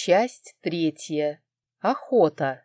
Часть третья. Охота.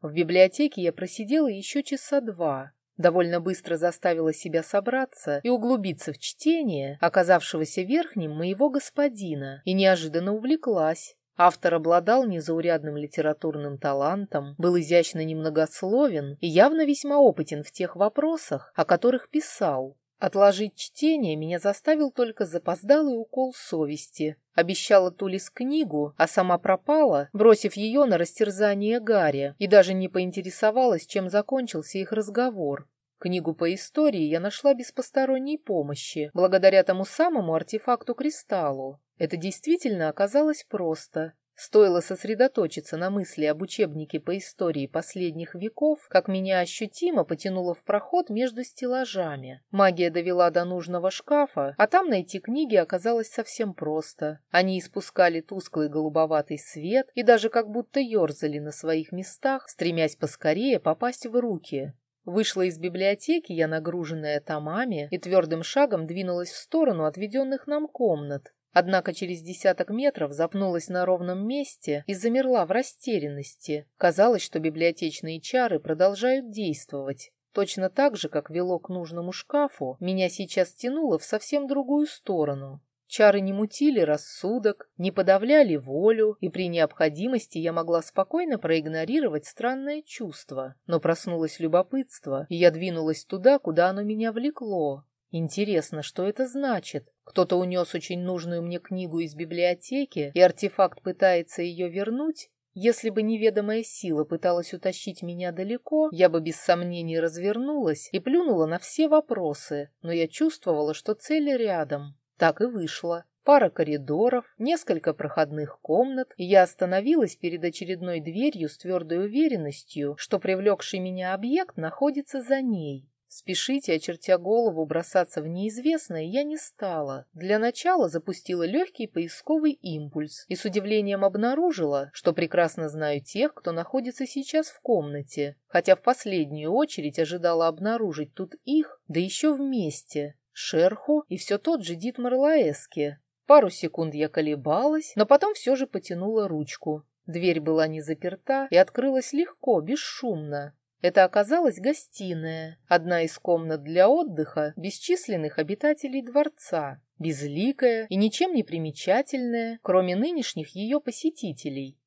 В библиотеке я просидела еще часа два. Довольно быстро заставила себя собраться и углубиться в чтение, оказавшегося верхним моего господина, и неожиданно увлеклась. Автор обладал незаурядным литературным талантом, был изящно немногословен и явно весьма опытен в тех вопросах, о которых писал. Отложить чтение меня заставил только запоздалый укол совести. Обещала Тулис книгу, а сама пропала, бросив ее на растерзание Гарри, и даже не поинтересовалась, чем закончился их разговор. Книгу по истории я нашла без посторонней помощи, благодаря тому самому артефакту-кристаллу. Это действительно оказалось просто. Стоило сосредоточиться на мысли об учебнике по истории последних веков, как меня ощутимо потянуло в проход между стеллажами. Магия довела до нужного шкафа, а там найти книги оказалось совсем просто. Они испускали тусклый голубоватый свет и даже как будто ерзали на своих местах, стремясь поскорее попасть в руки. Вышла из библиотеки я, нагруженная томами, и твердым шагом двинулась в сторону отведенных нам комнат. Однако через десяток метров запнулась на ровном месте и замерла в растерянности. Казалось, что библиотечные чары продолжают действовать. Точно так же, как вело к нужному шкафу, меня сейчас тянуло в совсем другую сторону. Чары не мутили рассудок, не подавляли волю, и при необходимости я могла спокойно проигнорировать странное чувство. Но проснулось любопытство, и я двинулась туда, куда оно меня влекло. Интересно, что это значит? Кто-то унес очень нужную мне книгу из библиотеки, и артефакт пытается ее вернуть? Если бы неведомая сила пыталась утащить меня далеко, я бы без сомнений развернулась и плюнула на все вопросы, но я чувствовала, что цель рядом. Так и вышло. Пара коридоров, несколько проходных комнат, и я остановилась перед очередной дверью с твердой уверенностью, что привлекший меня объект находится за ней. Спешить и, очертя голову, бросаться в неизвестное я не стала. Для начала запустила легкий поисковый импульс и с удивлением обнаружила, что прекрасно знаю тех, кто находится сейчас в комнате, хотя в последнюю очередь ожидала обнаружить тут их, да еще вместе, Шерху и все тот же Дитмар Лаэски. Пару секунд я колебалась, но потом все же потянула ручку. Дверь была не заперта и открылась легко, бесшумно. Это оказалась гостиная, одна из комнат для отдыха бесчисленных обитателей дворца, безликая и ничем не примечательная, кроме нынешних ее посетителей.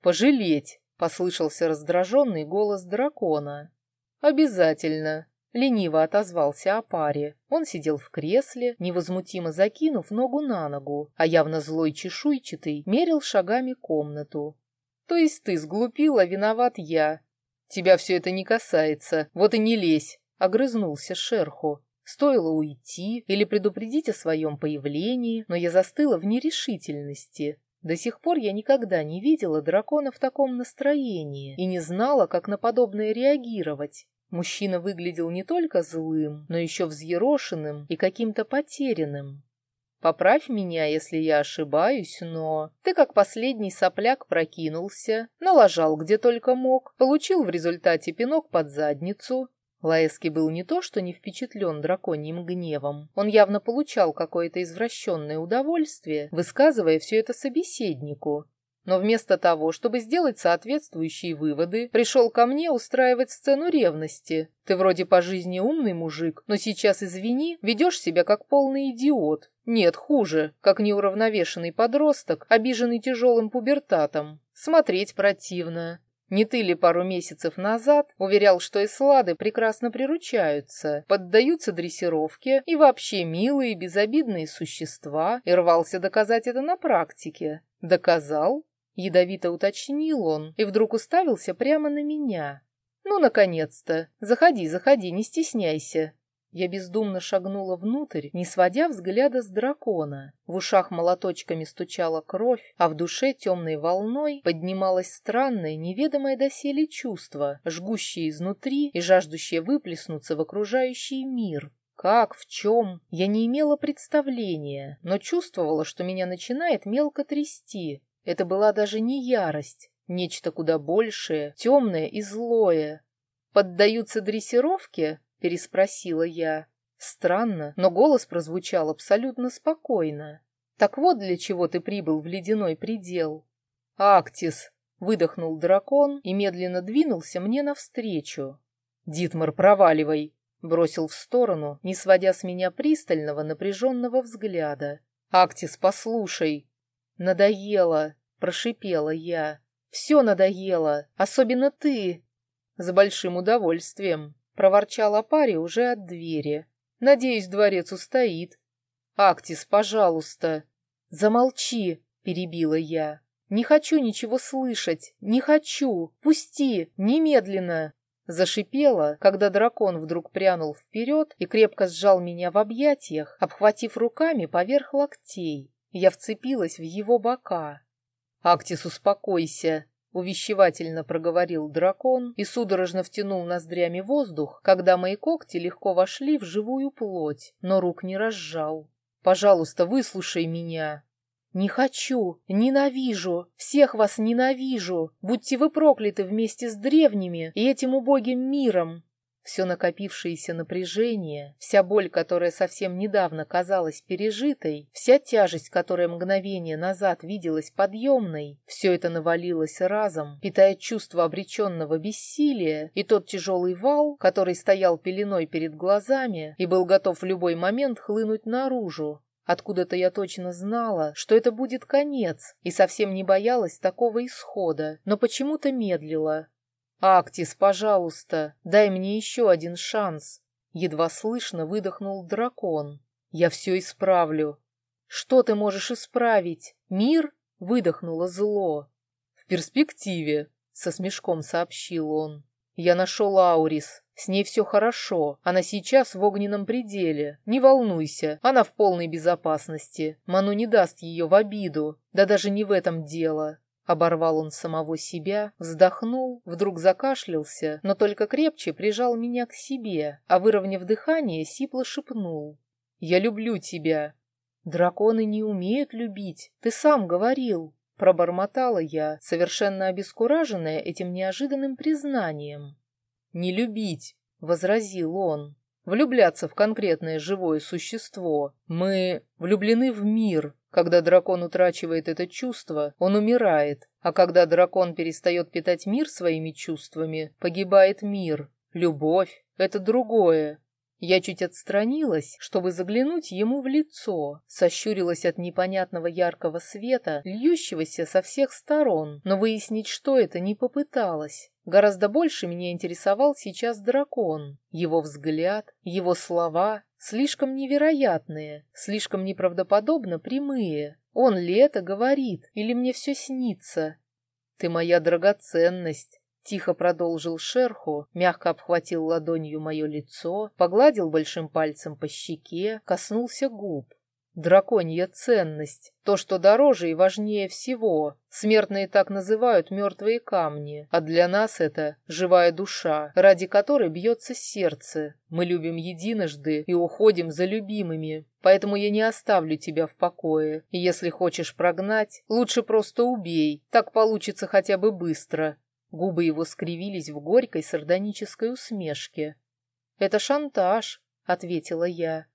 «Пожалеть!» — послышался раздраженный голос дракона. «Обязательно!» — лениво отозвался о паре. Он сидел в кресле, невозмутимо закинув ногу на ногу, а явно злой чешуйчатый мерил шагами комнату. «То есть ты сглупила, виноват я, «Тебя все это не касается, вот и не лезь», — огрызнулся шерху. Стоило уйти или предупредить о своем появлении, но я застыла в нерешительности. До сих пор я никогда не видела дракона в таком настроении и не знала, как на подобное реагировать. Мужчина выглядел не только злым, но еще взъерошенным и каким-то потерянным. Поправь меня, если я ошибаюсь, но... Ты как последний сопляк прокинулся, налажал где только мог, получил в результате пинок под задницу. Лаэски был не то, что не впечатлен драконьим гневом. Он явно получал какое-то извращенное удовольствие, высказывая все это собеседнику. Но вместо того, чтобы сделать соответствующие выводы, пришел ко мне устраивать сцену ревности. Ты вроде по жизни умный мужик, но сейчас, извини, ведешь себя как полный идиот. Нет, хуже, как неуравновешенный подросток, обиженный тяжелым пубертатом. Смотреть противно. Не ты ли пару месяцев назад уверял, что эслады прекрасно приручаются, поддаются дрессировке и вообще милые, безобидные существа, и рвался доказать это на практике? Доказал? Ядовито уточнил он и вдруг уставился прямо на меня. «Ну, наконец-то! Заходи, заходи, не стесняйся!» Я бездумно шагнула внутрь, не сводя взгляда с дракона. В ушах молоточками стучала кровь, а в душе темной волной поднималось странное, неведомое доселе чувство, жгущее изнутри и жаждущее выплеснуться в окружающий мир. Как, в чем, я не имела представления, но чувствовала, что меня начинает мелко трясти. Это была даже не ярость, нечто куда большее, темное и злое. Поддаются дрессировке? — переспросила я. Странно, но голос прозвучал абсолютно спокойно. «Так вот для чего ты прибыл в ледяной предел». «Актис!» — выдохнул дракон и медленно двинулся мне навстречу. «Дитмар, проваливай!» — бросил в сторону, не сводя с меня пристального напряженного взгляда. «Актис, послушай!» «Надоело!» — прошипела я. «Все надоело, особенно ты!» «С большим удовольствием!» — проворчал Апари уже от двери. «Надеюсь, дворец устоит». «Актис, пожалуйста!» «Замолчи!» — перебила я. «Не хочу ничего слышать! Не хочу! Пусти! Немедленно!» Зашипела, когда дракон вдруг прянул вперед и крепко сжал меня в объятиях, обхватив руками поверх локтей. Я вцепилась в его бока. «Актис, успокойся!» — увещевательно проговорил дракон и судорожно втянул ноздрями воздух, когда мои когти легко вошли в живую плоть, но рук не разжал. «Пожалуйста, выслушай меня!» «Не хочу, ненавижу, всех вас ненавижу, будьте вы прокляты вместе с древними и этим убогим миром!» Все накопившееся напряжение, вся боль, которая совсем недавно казалась пережитой, вся тяжесть, которая мгновение назад виделась подъемной, все это навалилось разом, питая чувство обреченного бессилия, и тот тяжелый вал, который стоял пеленой перед глазами и был готов в любой момент хлынуть наружу, Откуда-то я точно знала, что это будет конец, и совсем не боялась такого исхода, но почему-то медлила. «Актис, пожалуйста, дай мне еще один шанс!» Едва слышно выдохнул дракон. «Я все исправлю». «Что ты можешь исправить? Мир?» — выдохнуло зло. «В перспективе», — со смешком сообщил он. «Я нашел Аурис, с ней все хорошо, она сейчас в огненном пределе. Не волнуйся, она в полной безопасности. Ману не даст ее в обиду. Да даже не в этом дело. Оборвал он самого себя, вздохнул, вдруг закашлялся, но только крепче прижал меня к себе, а, выровняв дыхание, сипло шепнул. «Я люблю тебя». «Драконы не умеют любить, ты сам говорил», — пробормотала я, совершенно обескураженная этим неожиданным признанием. «Не любить», — возразил он. «Влюбляться в конкретное живое существо. Мы влюблены в мир. Когда дракон утрачивает это чувство, он умирает. А когда дракон перестает питать мир своими чувствами, погибает мир. Любовь — это другое. Я чуть отстранилась, чтобы заглянуть ему в лицо, сощурилась от непонятного яркого света, льющегося со всех сторон, но выяснить, что это, не попыталась. Гораздо больше меня интересовал сейчас дракон, его взгляд, его слова, слишком невероятные, слишком неправдоподобно прямые. Он ли это говорит, или мне все снится? «Ты моя драгоценность», Тихо продолжил шерху, мягко обхватил ладонью мое лицо, погладил большим пальцем по щеке, коснулся губ. Драконья ценность, то, что дороже и важнее всего. Смертные так называют мертвые камни, а для нас это живая душа, ради которой бьется сердце. Мы любим единожды и уходим за любимыми, поэтому я не оставлю тебя в покое. Если хочешь прогнать, лучше просто убей, так получится хотя бы быстро. Губы его скривились в горькой сардонической усмешке. «Это шантаж», — ответила я.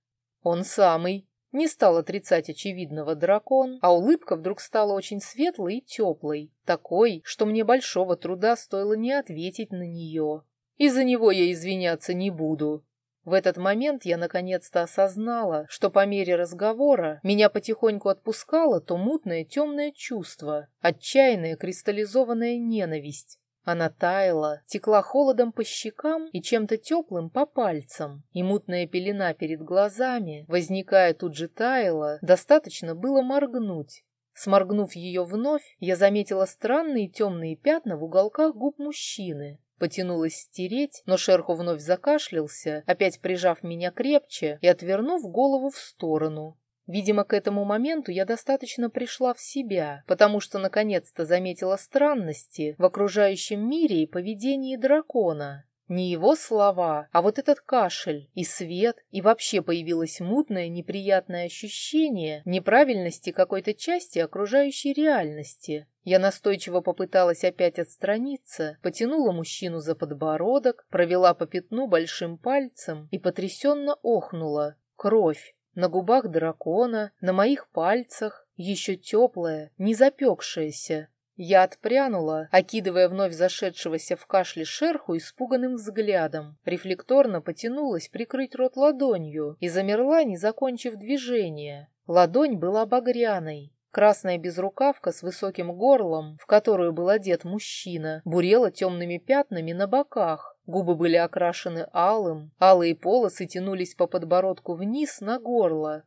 «Он самый». Не стал отрицать очевидного дракон, а улыбка вдруг стала очень светлой и теплой, такой, что мне большого труда стоило не ответить на нее. Из-за него я извиняться не буду. В этот момент я наконец-то осознала, что по мере разговора меня потихоньку отпускало то мутное темное чувство, отчаянная кристаллизованная ненависть, она таяла, текла холодом по щекам и чем-то теплым по пальцам, и мутная пелена перед глазами, возникая тут же таяла, достаточно было моргнуть. Сморгнув ее вновь, я заметила странные темные пятна в уголках губ мужчины. Потянулась стереть, но шерху вновь закашлялся, опять прижав меня крепче и отвернув голову в сторону. Видимо, к этому моменту я достаточно пришла в себя, потому что наконец-то заметила странности в окружающем мире и поведении дракона. Не его слова, а вот этот кашель и свет, и вообще появилось мутное неприятное ощущение неправильности какой-то части окружающей реальности. Я настойчиво попыталась опять отстраниться, потянула мужчину за подбородок, провела по пятну большим пальцем и потрясенно охнула. Кровь. На губах дракона, на моих пальцах, еще теплая, не запекшаяся. Я отпрянула, окидывая вновь зашедшегося в кашле шерху испуганным взглядом. Рефлекторно потянулась прикрыть рот ладонью и замерла, не закончив движение. Ладонь была багряной. Красная безрукавка с высоким горлом, в которую был одет мужчина, бурела темными пятнами на боках. Губы были окрашены алым, алые полосы тянулись по подбородку вниз на горло.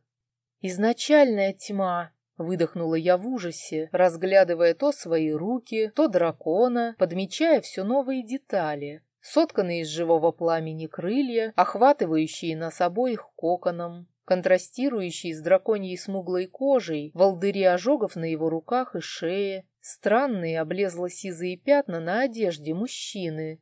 «Изначальная тьма», Выдохнула я в ужасе, разглядывая то свои руки, то дракона, подмечая все новые детали. Сотканные из живого пламени крылья, охватывающие нас обоих коконом, контрастирующие с драконьей смуглой кожей, волдыри ожогов на его руках и шее, странные облезло-сизые пятна на одежде мужчины.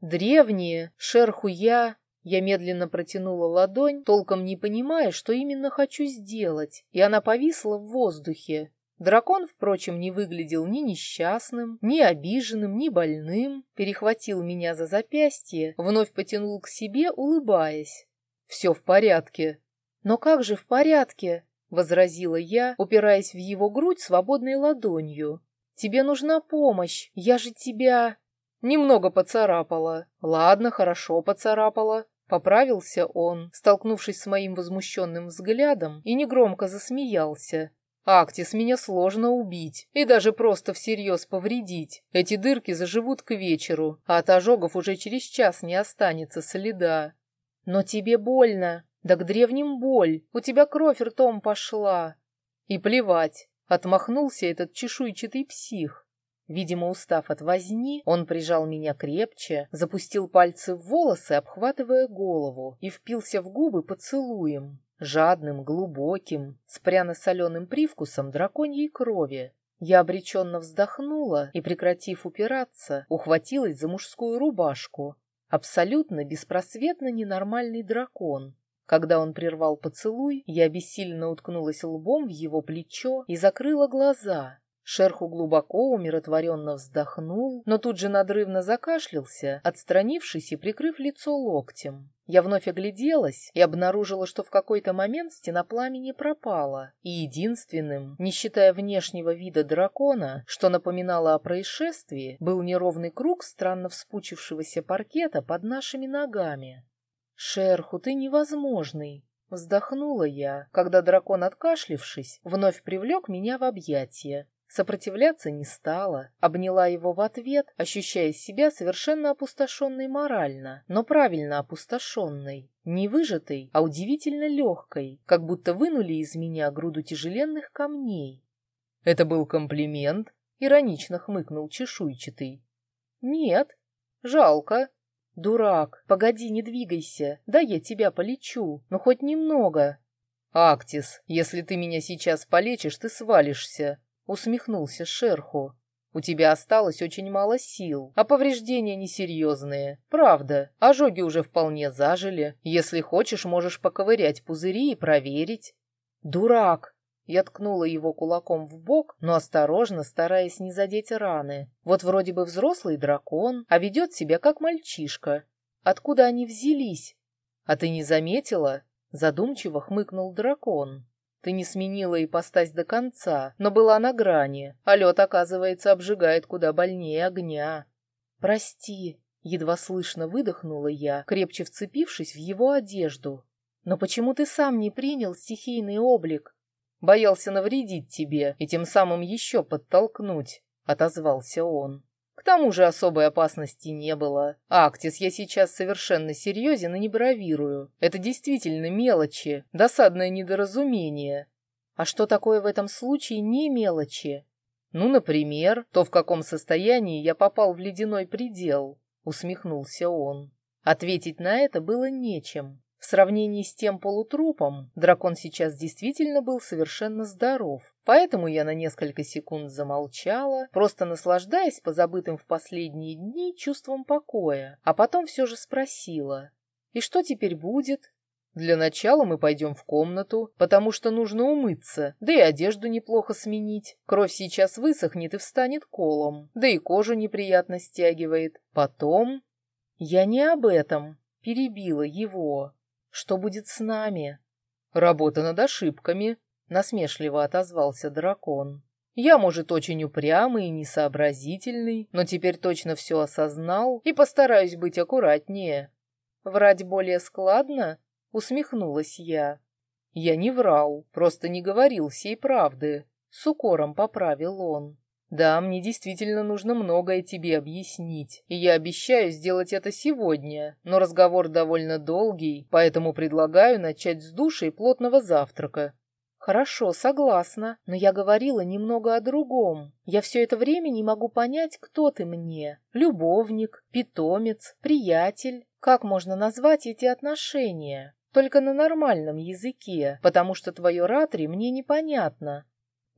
Древние, шерхуя, я медленно протянула ладонь, толком не понимая, что именно хочу сделать, и она повисла в воздухе. Дракон, впрочем, не выглядел ни несчастным, ни обиженным, ни больным, перехватил меня за запястье, вновь потянул к себе, улыбаясь. «Все в порядке». «Но как же в порядке?» — возразила я, упираясь в его грудь свободной ладонью. «Тебе нужна помощь, я же тебя...» Немного поцарапала. Ладно, хорошо поцарапала. Поправился он, столкнувшись с моим возмущенным взглядом, и негромко засмеялся. «Актис, меня сложно убить и даже просто всерьез повредить. Эти дырки заживут к вечеру, а от ожогов уже через час не останется следа». «Но тебе больно. Да к древним боль. У тебя кровь ртом пошла». «И плевать», — отмахнулся этот чешуйчатый псих. Видимо, устав от возни, он прижал меня крепче, запустил пальцы в волосы, обхватывая голову, и впился в губы поцелуем, жадным, глубоким, с пряно-соленым привкусом драконьей крови. Я обреченно вздохнула и, прекратив упираться, ухватилась за мужскую рубашку. Абсолютно беспросветно ненормальный дракон. Когда он прервал поцелуй, я бессильно уткнулась лбом в его плечо и закрыла глаза, Шерху глубоко, умиротворенно вздохнул, но тут же надрывно закашлялся, отстранившись и прикрыв лицо локтем. Я вновь огляделась и обнаружила, что в какой-то момент стена пламени пропала, и единственным, не считая внешнего вида дракона, что напоминало о происшествии, был неровный круг странно вспучившегося паркета под нашими ногами. «Шерху, ты невозможный!» Вздохнула я, когда дракон, откашлившись, вновь привлек меня в объятия. Сопротивляться не стала, обняла его в ответ, ощущая себя совершенно опустошенной морально, но правильно опустошенной, не выжатой, а удивительно легкой, как будто вынули из меня груду тяжеленных камней. «Это был комплимент?» — иронично хмыкнул чешуйчатый. «Нет, жалко. Дурак, погоди, не двигайся, да я тебя полечу, но хоть немного». «Актис, если ты меня сейчас полечишь, ты свалишься», усмехнулся Шерху. У тебя осталось очень мало сил, а повреждения несерьезные. Правда, ожоги уже вполне зажили. Если хочешь, можешь поковырять пузыри и проверить. Дурак! Я ткнула его кулаком в бок, но осторожно, стараясь не задеть раны. Вот вроде бы взрослый дракон, а ведет себя как мальчишка. Откуда они взялись? А ты не заметила? Задумчиво хмыкнул дракон. Ты не сменила ипостась до конца, но была на грани, а лед, оказывается, обжигает куда больнее огня. Прости, едва слышно выдохнула я, крепче вцепившись в его одежду. Но почему ты сам не принял стихийный облик? Боялся навредить тебе и тем самым еще подтолкнуть, отозвался он. К тому же особой опасности не было. Актис, я сейчас совершенно серьезен и не бравирую. Это действительно мелочи, досадное недоразумение. А что такое в этом случае не мелочи? Ну, например, то, в каком состоянии я попал в ледяной предел, усмехнулся он. Ответить на это было нечем. В сравнении с тем полутрупом, дракон сейчас действительно был совершенно здоров. Поэтому я на несколько секунд замолчала, просто наслаждаясь позабытым в последние дни чувством покоя, а потом все же спросила. «И что теперь будет?» «Для начала мы пойдем в комнату, потому что нужно умыться, да и одежду неплохо сменить. Кровь сейчас высохнет и встанет колом, да и кожу неприятно стягивает. Потом...» «Я не об этом», — перебила его. Что будет с нами? Работа над ошибками, насмешливо отозвался дракон. Я, может, очень упрямый и несообразительный, но теперь точно все осознал и постараюсь быть аккуратнее. Врать более складно? Усмехнулась я. Я не врал, просто не говорил всей правды. С укором поправил он. Да, мне действительно нужно многое тебе объяснить, и я обещаю сделать это сегодня, но разговор довольно долгий, поэтому предлагаю начать с души и плотного завтрака. Хорошо, согласна, но я говорила немного о другом. Я все это время не могу понять, кто ты мне. Любовник, питомец, приятель. Как можно назвать эти отношения? Только на нормальном языке, потому что твое ратри мне непонятно.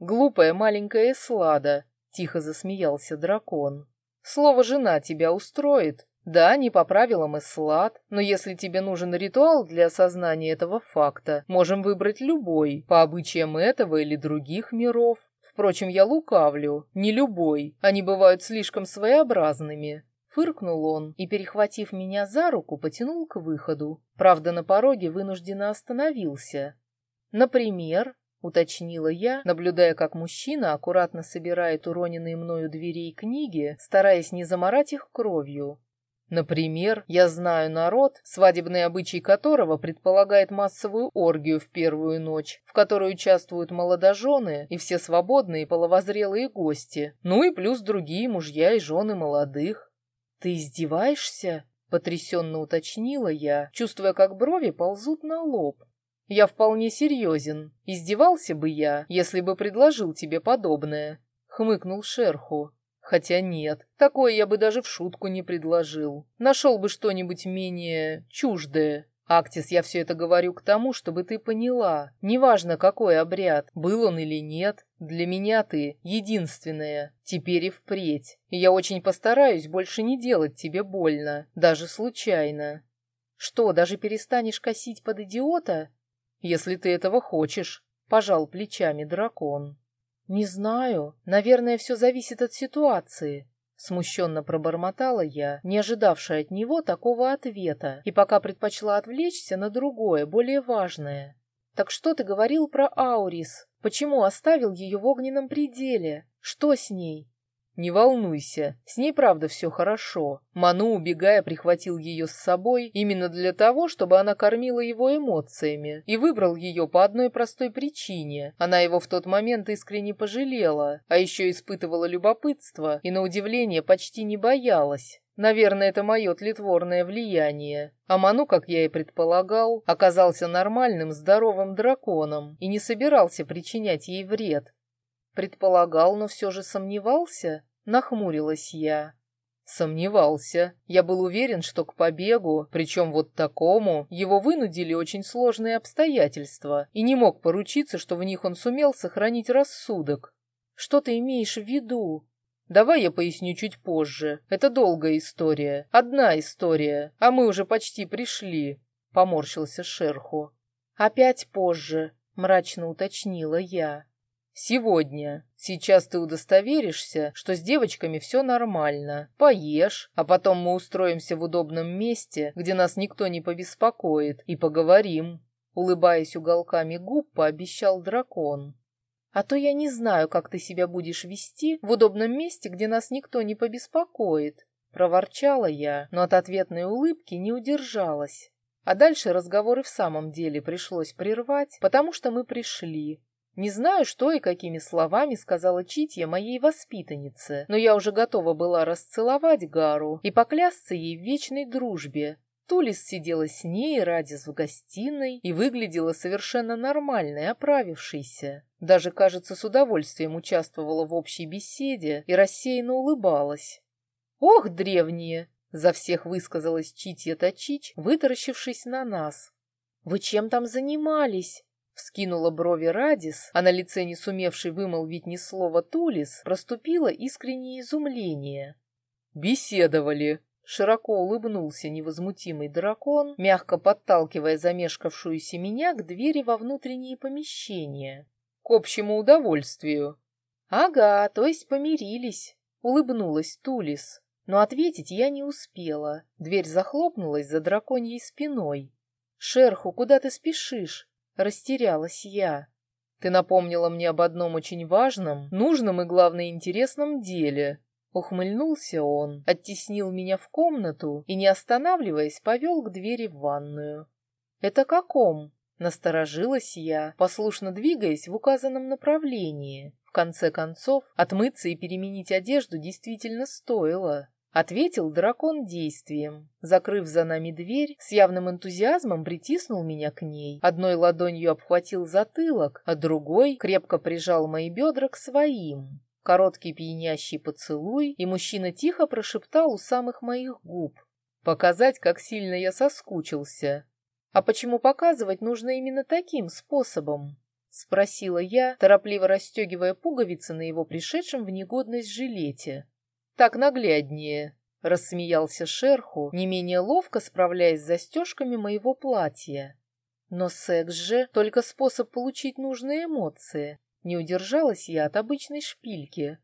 Глупая маленькая Эслада, Тихо засмеялся дракон. Слово «жена» тебя устроит? Да, не по правилам Эслад, но если тебе нужен ритуал для осознания этого факта, можем выбрать любой, по обычаям этого или других миров. Впрочем, я лукавлю. Не любой. Они бывают слишком своеобразными. Фыркнул он и, перехватив меня за руку, потянул к выходу. Правда, на пороге вынужденно остановился. Например, уточнила я, наблюдая, как мужчина аккуратно собирает уроненные мною двери и книги, стараясь не заморать их кровью. Например, я знаю народ, свадебный обычай которого предполагает массовую оргию в первую ночь, в которой участвуют молодожены и все свободные половозрелые гости, ну и плюс другие мужья и жены молодых. «Ты издеваешься?» — потрясенно уточнила я, чувствуя, как брови ползут на лоб. Я вполне серьезен. Издевался бы я, если бы предложил тебе подобное. Хмыкнул шерху. Хотя нет, такое я бы даже в шутку не предложил. Нашел бы что-нибудь менее чуждое. Актис, я все это говорю к тому, чтобы ты поняла. Неважно, какой обряд, был он или нет, для меня ты единственная, теперь и впредь. И я очень постараюсь больше не делать тебе больно, даже случайно. Что, даже перестанешь косить под идиота? Если ты этого хочешь», — пожал плечами дракон. «Не знаю. Наверное, все зависит от ситуации», — смущенно пробормотала я, не ожидавшая от него такого ответа, и пока предпочла отвлечься на другое, более важное. «Так что ты говорил про Аурис? Почему оставил ее в огненном пределе? Что с ней?» «Не волнуйся, с ней правда все хорошо. Ману, убегая, прихватил ее с собой именно для того, чтобы она кормила его эмоциями, и выбрал ее по одной простой причине. Она его в тот момент искренне пожалела, а еще испытывала любопытство и, на удивление, почти не боялась. Наверное, это мое тлетворное влияние. А Ману, как я и предполагал, оказался нормальным, здоровым драконом и не собирался причинять ей вред. Предполагал, но все же сомневался? Нахмурилась я. Сомневался. Я был уверен, что к побегу, причем вот такому, его вынудили очень сложные обстоятельства, и не мог поручиться, что в них он сумел сохранить рассудок. Что ты имеешь в виду? Давай я поясню чуть позже. Это долгая история. Одна история, а мы уже почти пришли, — поморщился Шерху. Опять позже, — мрачно уточнила я. Сегодня. Сейчас ты удостоверишься, что с девочками все нормально. Поешь, а потом мы устроимся в удобном месте, где нас никто не побеспокоит, и поговорим. Улыбаясь уголками губ, пообещал дракон. А то я не знаю, как ты себя будешь вести в удобном месте, где нас никто не побеспокоит. Проворчала я, но от ответной улыбки не удержалась. А дальше разговор и в самом деле пришлось прервать, потому что мы пришли. Не знаю, что и какими словами сказала Читья моей воспитаннице, но я уже готова была расцеловать Гару и поклясться ей в вечной дружбе. Тулис сидела с ней, Радис в гостиной, и выглядела совершенно нормальной, оправившейся. Даже, кажется, с удовольствием участвовала в общей беседе и рассеянно улыбалась. «Ох, древние!» — за всех высказалась Читья Тачич, вытаращившись на нас. «Вы чем там занимались?» Вскинула брови Радис, а на лице не сумевший вымолвить ни слова Тулис проступило искреннее изумление. «Беседовали», — широко улыбнулся невозмутимый дракон, мягко подталкивая замешкавшуюся меня к двери во внутренние помещения. «К общему удовольствию». «Ага, то есть помирились», — улыбнулась Тулис. Но ответить я не успела. Дверь захлопнулась за драконьей спиной. «Шерху, куда ты спешишь?» Растерялась я. Ты напомнила мне об одном очень важном, нужном и, главное, интересном деле. Ухмыльнулся он, оттеснил меня в комнату и, не останавливаясь, повел к двери в ванную. «Это каком?» — насторожилась я, послушно двигаясь в указанном направлении. В конце концов, отмыться и переменить одежду действительно стоило. Ответил дракон действием. Закрыв за нами дверь, с явным энтузиазмом притиснул меня к ней. Одной ладонью обхватил затылок, а другой крепко прижал мои бедра к своим. Короткий пьянящий поцелуй, и мужчина тихо прошептал у самых моих губ. Показать, как сильно я соскучился. А почему показывать нужно именно таким способом? Спросила я, торопливо расстегивая пуговицы на его пришедшем в негодность жилете. Так нагляднее, — рассмеялся шерху, не менее ловко справляясь с застежками моего платья. Но секс же — только способ получить нужные эмоции. Не удержалась я от обычной шпильки.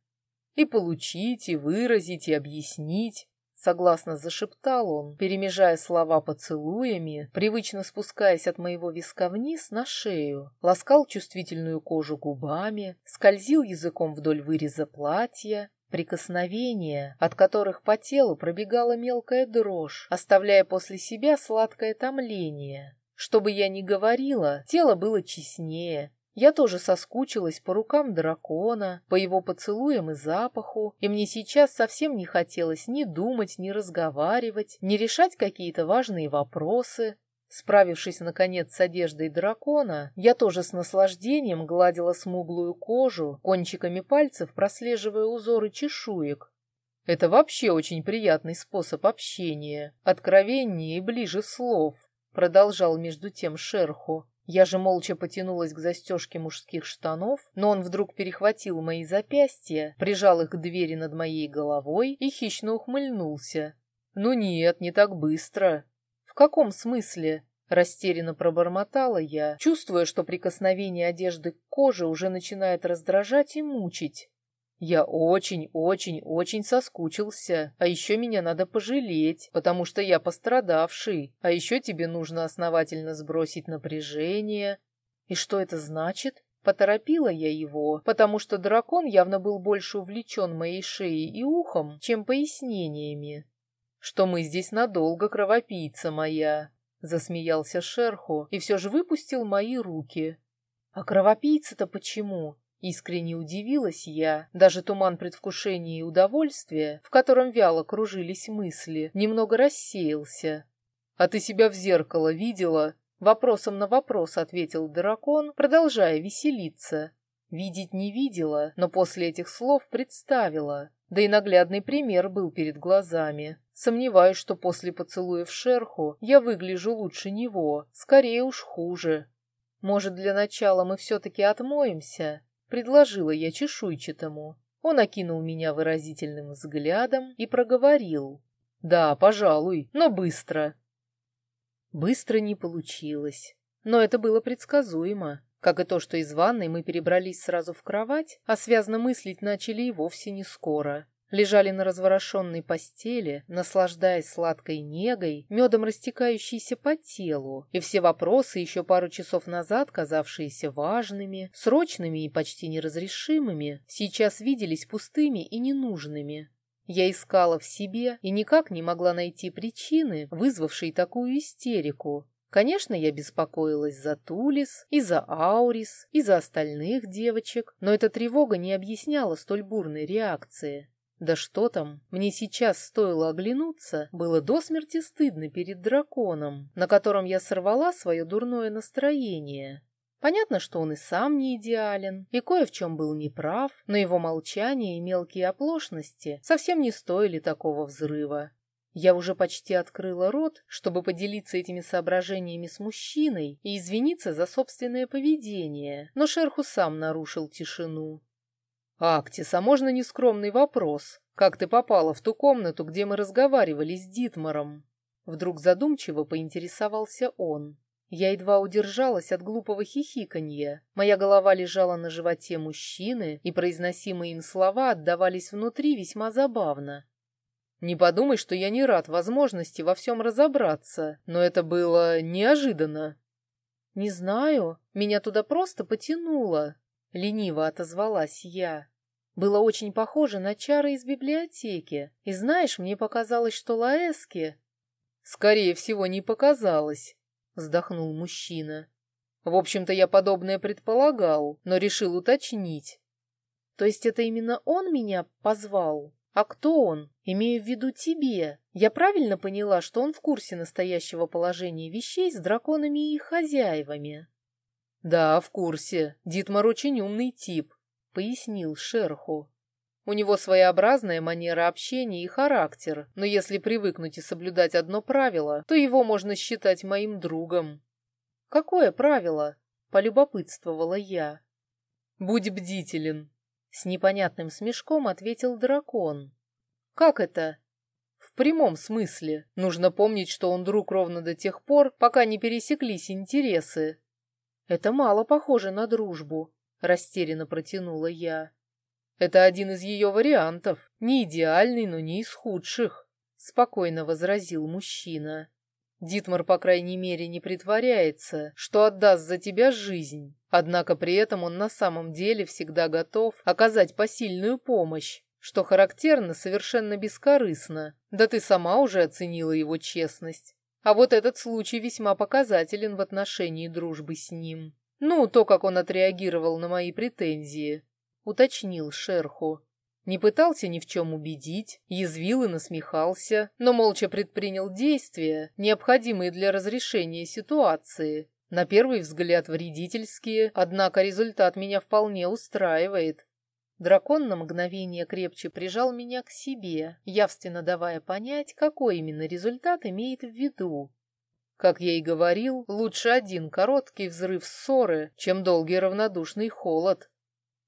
И получить, и выразить, и объяснить. Согласно зашептал он, перемежая слова поцелуями, привычно спускаясь от моего виска вниз на шею, ласкал чувствительную кожу губами, скользил языком вдоль выреза платья, Прикосновения, от которых по телу пробегала мелкая дрожь, оставляя после себя сладкое томление. Что бы я ни говорила, тело было честнее. Я тоже соскучилась по рукам дракона, по его поцелуям и запаху, и мне сейчас совсем не хотелось ни думать, ни разговаривать, ни решать какие-то важные вопросы. Справившись, наконец, с одеждой дракона, я тоже с наслаждением гладила смуглую кожу, кончиками пальцев прослеживая узоры чешуек. Это вообще очень приятный способ общения, откровеннее и ближе слов, продолжал между тем шерху. Я же молча потянулась к застежке мужских штанов, но он вдруг перехватил мои запястья, прижал их к двери над моей головой и хищно ухмыльнулся. «Ну нет, не так быстро каком смысле?» Растерянно пробормотала я, чувствуя, что прикосновение одежды к коже уже начинает раздражать и мучить. Я очень-очень-очень соскучился, а еще меня надо пожалеть, потому что я пострадавший, а еще тебе нужно основательно сбросить напряжение. И что это значит? Поторопила я его, потому что дракон явно был больше увлечен моей шеей и ухом, чем пояснениями что мы здесь надолго, кровопийца моя!» Засмеялся шерху и все же выпустил мои руки. «А кровопийца-то почему?» Искренне удивилась я. Даже туман предвкушения и удовольствия, в котором вяло кружились мысли, немного рассеялся. «А ты себя в зеркало видела?» Вопросом на вопрос ответил дракон, продолжая веселиться. Видеть не видела, но после этих слов представила. Да и наглядный пример был перед глазами. Сомневаюсь, что после поцелуя в шерху я выгляжу лучше него, скорее уж хуже. Может, для начала мы все-таки отмоемся? Предложила я чешуйчатому. Он окинул меня выразительным взглядом и проговорил. Да, пожалуй, но быстро. Быстро не получилось, но это было предсказуемо. Как и то, что из ванной мы перебрались сразу в кровать, а связно мыслить начали и вовсе не скоро. Лежали на разворошенной постели, наслаждаясь сладкой негой, медом растекающейся по телу, и все вопросы, еще пару часов назад казавшиеся важными, срочными и почти неразрешимыми, сейчас виделись пустыми и ненужными. Я искала в себе и никак не могла найти причины, вызвавшей такую истерику, Конечно, я беспокоилась за Тулис, и за Аурис, и за остальных девочек, но эта тревога не объясняла столь бурной реакции. Да что там, мне сейчас стоило оглянуться, было до смерти стыдно перед драконом, на котором я сорвала свое дурное настроение. Понятно, что он и сам не идеален, и кое в чем был неправ, но его молчание и мелкие оплошности совсем не стоили такого взрыва. Я уже почти открыла рот, чтобы поделиться этими соображениями с мужчиной и извиниться за собственное поведение, но шерху сам нарушил тишину. «Актис, а можно нескромный вопрос? Как ты попала в ту комнату, где мы разговаривали с Дитмаром?» Вдруг задумчиво поинтересовался он. Я едва удержалась от глупого хихиканья. Моя голова лежала на животе мужчины, и произносимые им слова отдавались внутри весьма забавно. Не подумай, что я не рад возможности во всем разобраться, но это было неожиданно. Не знаю, меня туда просто потянуло. Лениво отозвалась я. Было очень похоже на чары из библиотеки. И знаешь, мне показалось, что Лаэски... Скорее всего, не показалось, вздохнул мужчина. В общем-то, я подобное предполагал, но решил уточнить. То есть это именно он меня позвал? А кто он? Имею в виду тебе. Я правильно поняла, что он в курсе настоящего положения вещей с драконами и их хозяевами? Да, в курсе. Дитмар очень умный тип, пояснил Шерху. У него своеобразная манера общения и характер, но если привыкнуть и соблюдать одно правило, то его можно считать моим другом. Какое правило? Полюбопытствовала я. Будь бдителен, с непонятным смешком ответил дракон. Как это? В прямом смысле. Нужно помнить, что он друг ровно до тех пор, пока не пересеклись интересы. Это мало похоже на дружбу, растерянно протянула я. Это один из ее вариантов. Не идеальный, но не из худших, спокойно возразил мужчина. Дитмар, по крайней мере, не притворяется, что отдаст за тебя жизнь. Однако при этом он на самом деле всегда готов оказать посильную помощь, что характерно совершенно бескорыстно. Да ты сама уже оценила его честность. А вот этот случай весьма показателен в отношении дружбы с ним. Ну, то, как он отреагировал на мои претензии, уточнил Шерху. Не пытался ни в чем убедить, язвил и насмехался, но молча предпринял действия, необходимые для разрешения ситуации. На первый взгляд вредительские, однако результат меня вполне устраивает. Дракон на мгновение крепче прижал меня к себе, явственно давая понять, какой именно результат имеет в виду. Как я и говорил, лучше один короткий взрыв ссоры, чем долгий равнодушный холод.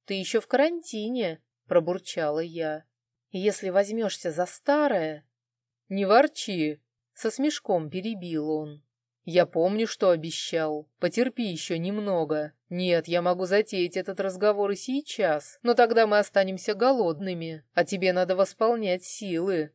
«Ты еще в карантине», пробурчала я. Если возьмешься за старое... Не ворчи, со смешком перебил он. Я помню, что обещал. Потерпи еще немного. Нет, я могу затеять этот разговор и сейчас, но тогда мы останемся голодными, а тебе надо восполнять силы.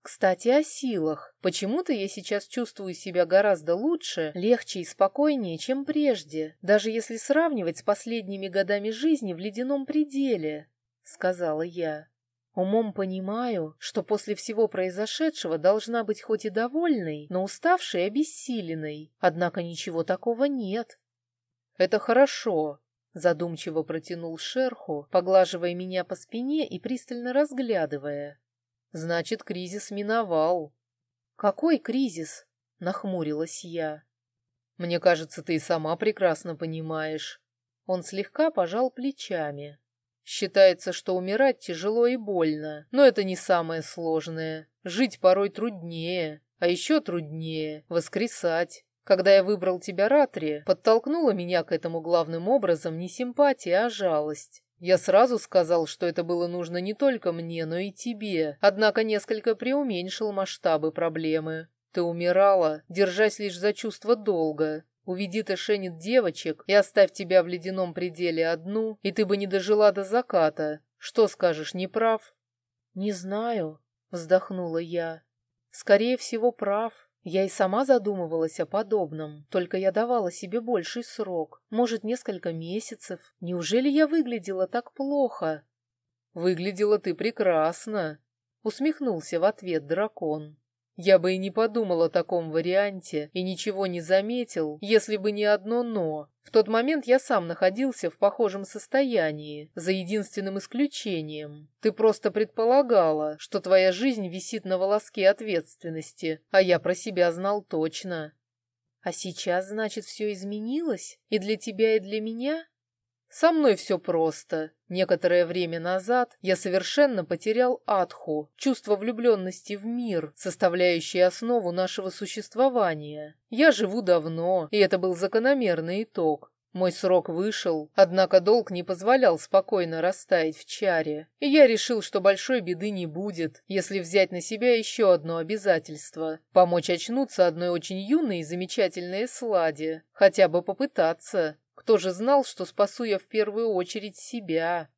Кстати, о силах. Почему-то я сейчас чувствую себя гораздо лучше, легче и спокойнее, чем прежде, даже если сравнивать с последними годами жизни в ледяном пределе сказала я. Умом понимаю, что после всего произошедшего должна быть хоть и довольной, но уставшей и обессиленной, однако ничего такого нет. Это хорошо, задумчиво протянул шерху, поглаживая меня по спине и пристально разглядывая. Значит, кризис миновал. Какой кризис? нахмурилась я. Мне кажется, ты и сама прекрасно понимаешь. Он слегка пожал плечами. Считается, что умирать тяжело и больно, но это не самое сложное. Жить порой труднее, а еще труднее воскресать. Когда я выбрал тебя, Ратри, подтолкнула меня к этому главным образом не симпатия, а жалость. Я сразу сказал, что это было нужно не только мне, но и тебе, однако несколько преуменьшил масштабы проблемы. Ты умирала, держась лишь за чувство долга, Уведи ты шенит девочек и оставь тебя в ледяном пределе одну, и ты бы не дожила до заката. Что скажешь, не прав? Не знаю, вздохнула я. Скорее всего, прав. Я и сама задумывалась о подобном, только я давала себе больший срок, может, несколько месяцев. Неужели я выглядела так плохо? Выглядела ты прекрасно, усмехнулся в ответ дракон. Я бы и не подумал о таком варианте и ничего не заметил, если бы не одно «но». В тот момент я сам находился в похожем состоянии, за единственным исключением. Ты просто предполагала, что твоя жизнь висит на волоске ответственности, а я про себя знал точно. А сейчас, значит, все изменилось? И для тебя, и для меня? Со мной все просто. Некоторое время назад я совершенно потерял Атху, чувство влюбленности в мир, составляющее основу нашего существования. Я живу давно, и это был закономерный итог. Мой срок вышел, однако долг не позволял спокойно растаять в чаре, и я решил, что большой беды не будет, если взять на себя еще одно обязательство — помочь очнуться одной очень юной и замечательной Сладе, хотя бы попытаться. Кто же знал, что спасу я в первую очередь себя?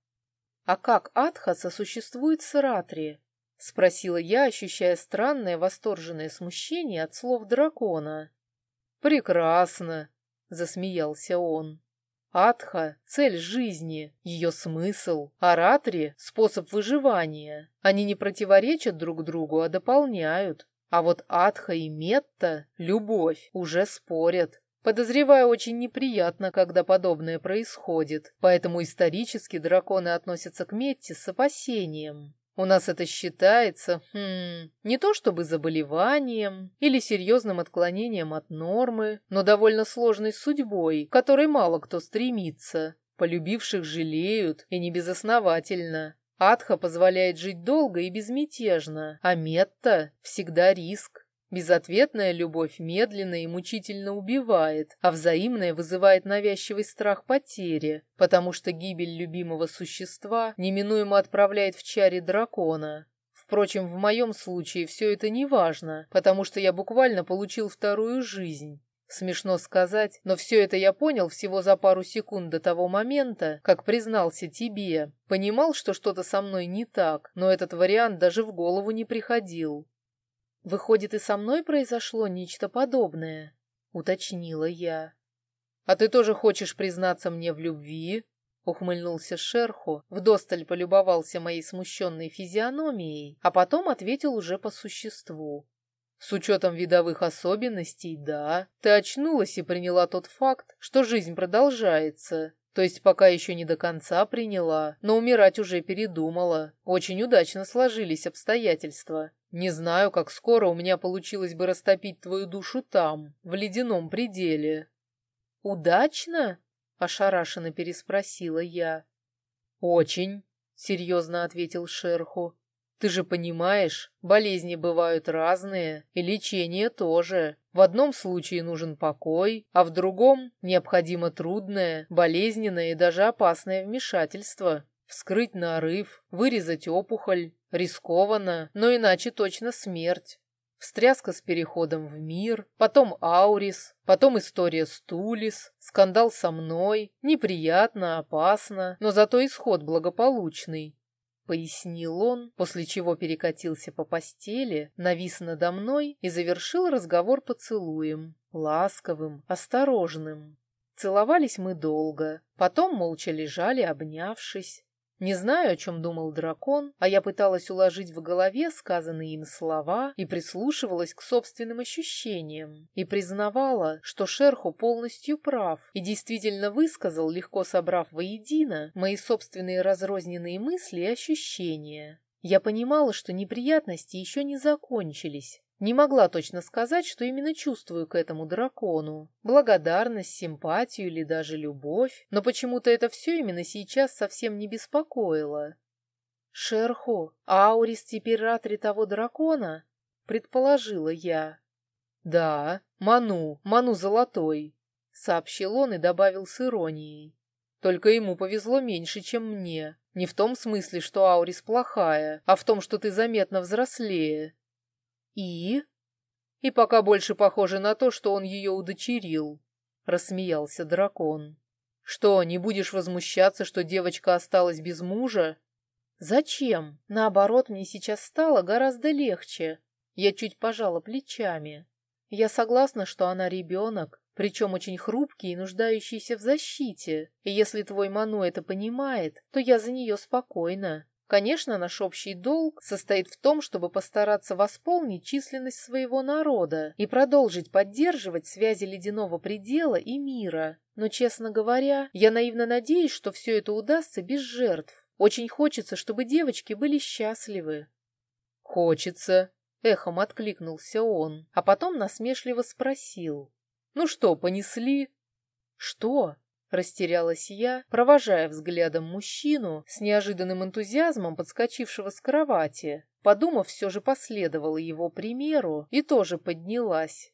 А как Атха сосуществует с Ратри? Спросила я, ощущая странное восторженное смущение от слов дракона. Прекрасно, засмеялся он. Атха — цель жизни, ее смысл, аратри — способ выживания. Они не противоречат друг другу, а дополняют. А вот Атха и Метта — любовь, уже спорят. Подозреваю, очень неприятно, когда подобное происходит, поэтому исторически драконы относятся к Метте с опасением. У нас это считается, хм, не то чтобы заболеванием или серьезным отклонением от нормы, но довольно сложной судьбой, к которой мало кто стремится. Полюбивших жалеют, и не безосновательно. Адха позволяет жить долго и безмятежно, а Метта всегда риск. Безответная любовь медленно и мучительно убивает, а взаимная вызывает навязчивый страх потери, потому что гибель любимого существа неминуемо отправляет в чаре дракона. Впрочем, в моем случае все это не важно, потому что я буквально получил вторую жизнь. Смешно сказать, но все это я понял всего за пару секунд до того момента, как признался тебе. Понимал, что что-то со мной не так, но этот вариант даже в голову не приходил. Выходит, и со мной произошло нечто подобное, уточнила я. А ты тоже хочешь признаться мне в любви? Ухмыльнулся шерху, вдосталь полюбовался моей смущенной физиономией, а потом ответил уже по существу. С учетом видовых особенностей, да, ты очнулась и приняла тот факт, что жизнь продолжается. То есть пока еще не до конца приняла, но умирать уже передумала. Очень удачно сложились обстоятельства. Не знаю, как скоро у меня получилось бы растопить твою душу там, в ледяном пределе. Удачно? Ошарашенно переспросила я. Очень, серьезно ответил Шерху. Ты же понимаешь, болезни бывают разные, и лечение тоже. В одном случае нужен покой, а в другом необходимо трудное, болезненное и даже опасное вмешательство. Вскрыть нарыв, вырезать опухоль, Рискованно, но иначе точно смерть. Встряска с переходом в мир, потом Аурис, потом история с Тулис, скандал со мной. Неприятно, опасно, но зато исход благополучный. Пояснил он, после чего перекатился по постели, навис надо мной и завершил разговор поцелуем. Ласковым, осторожным. Целовались мы долго, потом молча лежали, обнявшись. Не знаю, о чем думал дракон, а я пыталась уложить в голове сказанные им слова и прислушивалась к собственным ощущениям. И признавала, что Шерху полностью прав и действительно высказал, легко собрав воедино, мои собственные разрозненные мысли и ощущения. Я понимала, что неприятности еще не закончились, не могла точно сказать, что именно чувствую к этому дракону. Благодарность, симпатию или даже любовь. Но почему-то это все именно сейчас совсем не беспокоило. «Шерху, Аурис теперь ратри того дракона?» — предположила я. «Да, Ману, Ману Золотой», — сообщил он и добавил с иронией. «Только ему повезло меньше, чем мне. Не в том смысле, что Аурис плохая, а в том, что ты заметно взрослее. «И?» «И пока больше похоже на то, что он ее удочерил», — рассмеялся дракон. «Что, не будешь возмущаться, что девочка осталась без мужа?» «Зачем? Наоборот, мне сейчас стало гораздо легче. Я чуть пожала плечами. Я согласна, что она ребенок, причем очень хрупкий и нуждающийся в защите. И если твой Ману это понимает, то я за нее спокойна. Конечно, наш общий долг состоит в том, чтобы постараться восполнить численность своего народа и продолжить поддерживать связи ледяного предела и мира. Но, честно говоря, я наивно надеюсь, что все это удастся без жертв. Очень хочется, чтобы девочки были счастливы. «Хочется», — эхом откликнулся он, а потом насмешливо спросил. «Ну что, понесли?» «Что?» Растерялась я, провожая взглядом мужчину с неожиданным энтузиазмом подскочившего с кровати. Подумав, все же последовала его примеру и тоже поднялась.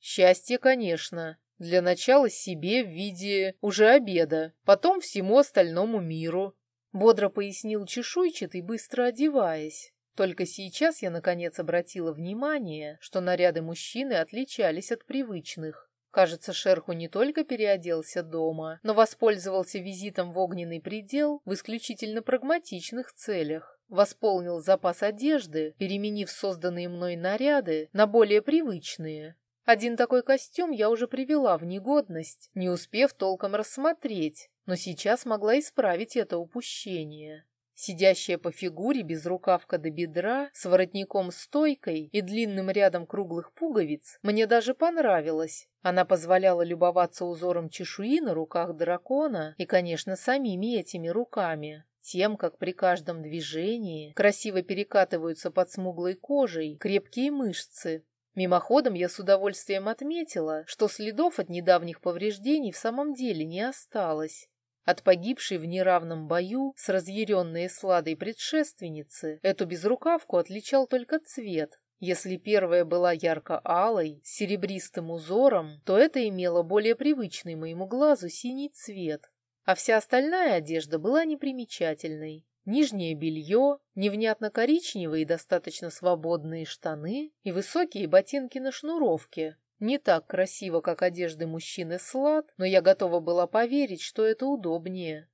Счастье, конечно. Для начала себе в виде уже обеда, потом всему остальному миру. Бодро пояснил чешуйчатый, быстро одеваясь. Только сейчас я наконец обратила внимание, что наряды мужчины отличались от привычных. Кажется, Шерху не только переоделся дома, но воспользовался визитом в огненный предел в исключительно прагматичных целях. Восполнил запас одежды, переменив созданные мной наряды на более привычные. Один такой костюм я уже привела в негодность, не успев толком рассмотреть, но сейчас могла исправить это упущение. Сидящая по фигуре безрукавка до бедра, с воротником-стойкой и длинным рядом круглых пуговиц, мне даже понравилась. Она позволяла любоваться узором чешуи на руках дракона и, конечно, самими этими руками. Тем, как при каждом движении красиво перекатываются под смуглой кожей крепкие мышцы. Мимоходом я с удовольствием отметила, что следов от недавних повреждений в самом деле не осталось. От погибшей в неравном бою с разъяренной сладой предшественницы эту безрукавку отличал только цвет. Если первая была ярко-алой, с серебристым узором, то это имело более привычный моему глазу синий цвет, а вся остальная одежда была непримечательной. Нижнее белье, невнятно-коричневые достаточно свободные штаны и высокие ботинки на шнуровке, не так красиво, как одежды мужчины Слад, но я готова была поверить, что это удобнее.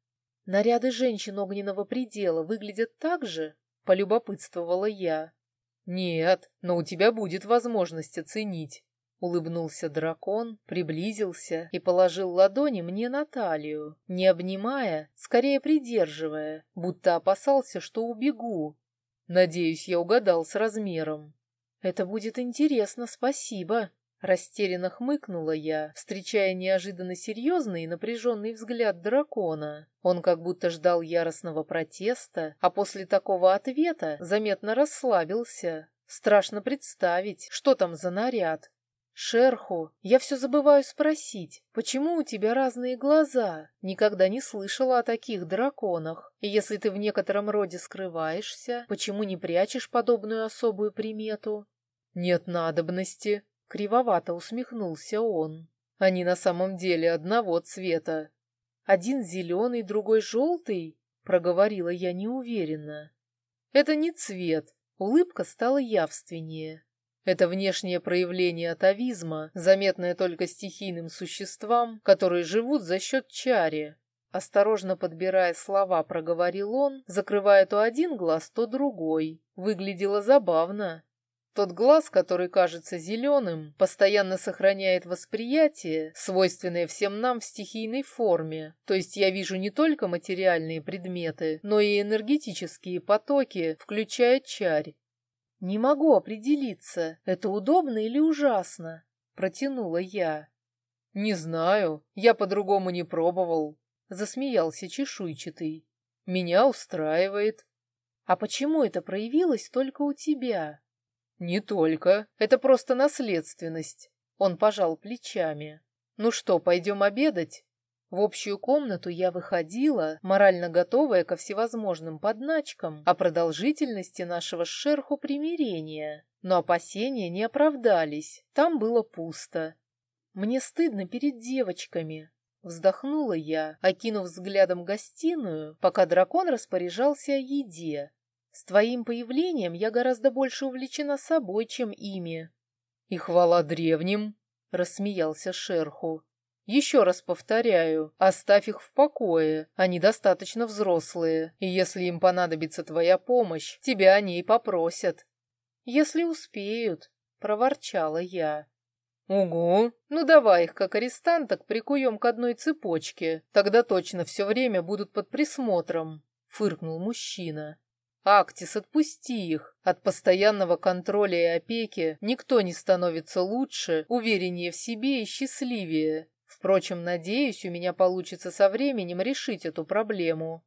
Наряды женщин огненного предела выглядят так же? Полюбопытствовала я. Нет, но у тебя будет возможность оценить. Улыбнулся дракон, приблизился и положил ладони мне на талию, не обнимая, скорее придерживая, будто опасался, что убегу. Надеюсь, я угадал с размером. Это будет интересно, спасибо, Растерянно хмыкнула я, встречая неожиданно серьезный и напряженный взгляд дракона. Он как будто ждал яростного протеста, а после такого ответа заметно расслабился. Страшно представить, что там за наряд. «Шерху, я все забываю спросить, почему у тебя разные глаза? Никогда не слышала о таких драконах. И если ты в некотором роде скрываешься, почему не прячешь подобную особую примету?» «Нет надобности», Кривовато усмехнулся он. Они на самом деле одного цвета. Один зеленый, другой желтый, проговорила я неуверенно. Это не цвет, улыбка стала явственнее. Это внешнее проявление атовизма, заметное только стихийным существам, которые живут за счет чари. Осторожно подбирая слова, проговорил он, закрывая то один глаз, то другой. Выглядело забавно. Тот глаз, который кажется зеленым, постоянно сохраняет восприятие, свойственное всем нам в стихийной форме. То есть я вижу не только материальные предметы, но и энергетические потоки, включая чарь. «Не могу определиться, это удобно или ужасно?» — протянула я. «Не знаю, я по-другому не пробовал», — засмеялся чешуйчатый. «Меня устраивает». «А почему это проявилось только у тебя?» «Не только. Это просто наследственность». Он пожал плечами. «Ну что, пойдем обедать?» В общую комнату я выходила, морально готовая ко всевозможным подначкам о продолжительности нашего с шерху примирения. Но опасения не оправдались, там было пусто. Мне стыдно перед девочками. Вздохнула я, окинув взглядом гостиную, пока дракон распоряжался о еде. С твоим появлением я гораздо больше увлечена собой, чем ими. — И хвала древним, — рассмеялся шерху. — Еще раз повторяю, оставь их в покое, они достаточно взрослые, и если им понадобится твоя помощь, тебя они и попросят. — Если успеют, — проворчала я. «Угу. Ну давай их, как арестанток, прикуем к одной цепочке. Тогда точно все время будут под присмотром», — фыркнул мужчина. Актис, отпусти их. От постоянного контроля и опеки никто не становится лучше, увереннее в себе и счастливее. Впрочем, надеюсь, у меня получится со временем решить эту проблему.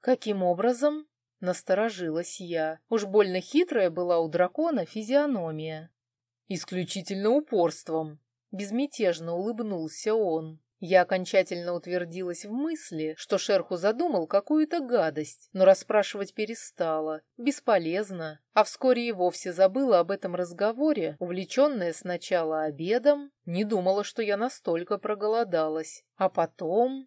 Каким образом? Насторожилась я. Уж больно хитрая была у дракона физиономия. Исключительно упорством. Безмятежно улыбнулся он. Я окончательно утвердилась в мысли, что шерху задумал какую-то гадость, но расспрашивать перестала. Бесполезно. А вскоре и вовсе забыла об этом разговоре, увлеченная сначала обедом, не думала, что я настолько проголодалась. А потом...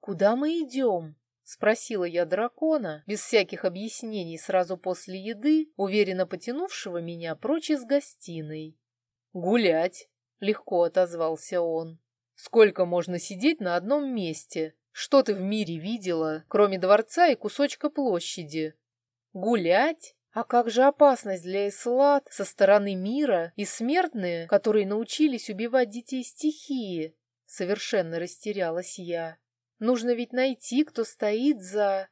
«Куда мы идем?» — спросила я дракона, без всяких объяснений сразу после еды, уверенно потянувшего меня прочь из гостиной. «Гулять!» — легко отозвался он. Сколько можно сидеть на одном месте? Что ты в мире видела, кроме дворца и кусочка площади? Гулять? А как же опасность для Эслат со стороны мира и смертные, которые научились убивать детей стихии? Совершенно растерялась я. Нужно ведь найти, кто стоит за...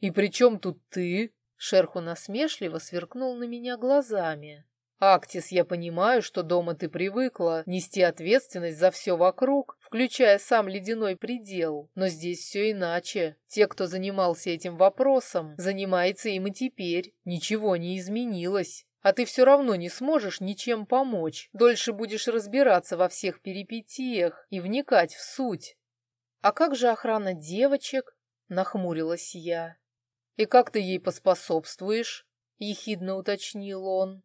«И при чем тут ты?» Шерху насмешливо сверкнул на меня глазами. «Актис, я понимаю, что дома ты привыкла нести ответственность за все вокруг, включая сам ледяной предел, но здесь все иначе. Те, кто занимался этим вопросом, занимается им и теперь. Ничего не изменилось. А ты все равно не сможешь ничем помочь. Дольше будешь разбираться во всех перипетиях и вникать в суть. А как же охрана девочек? Нахмурилась я. И как ты ей поспособствуешь? Ехидно уточнил он.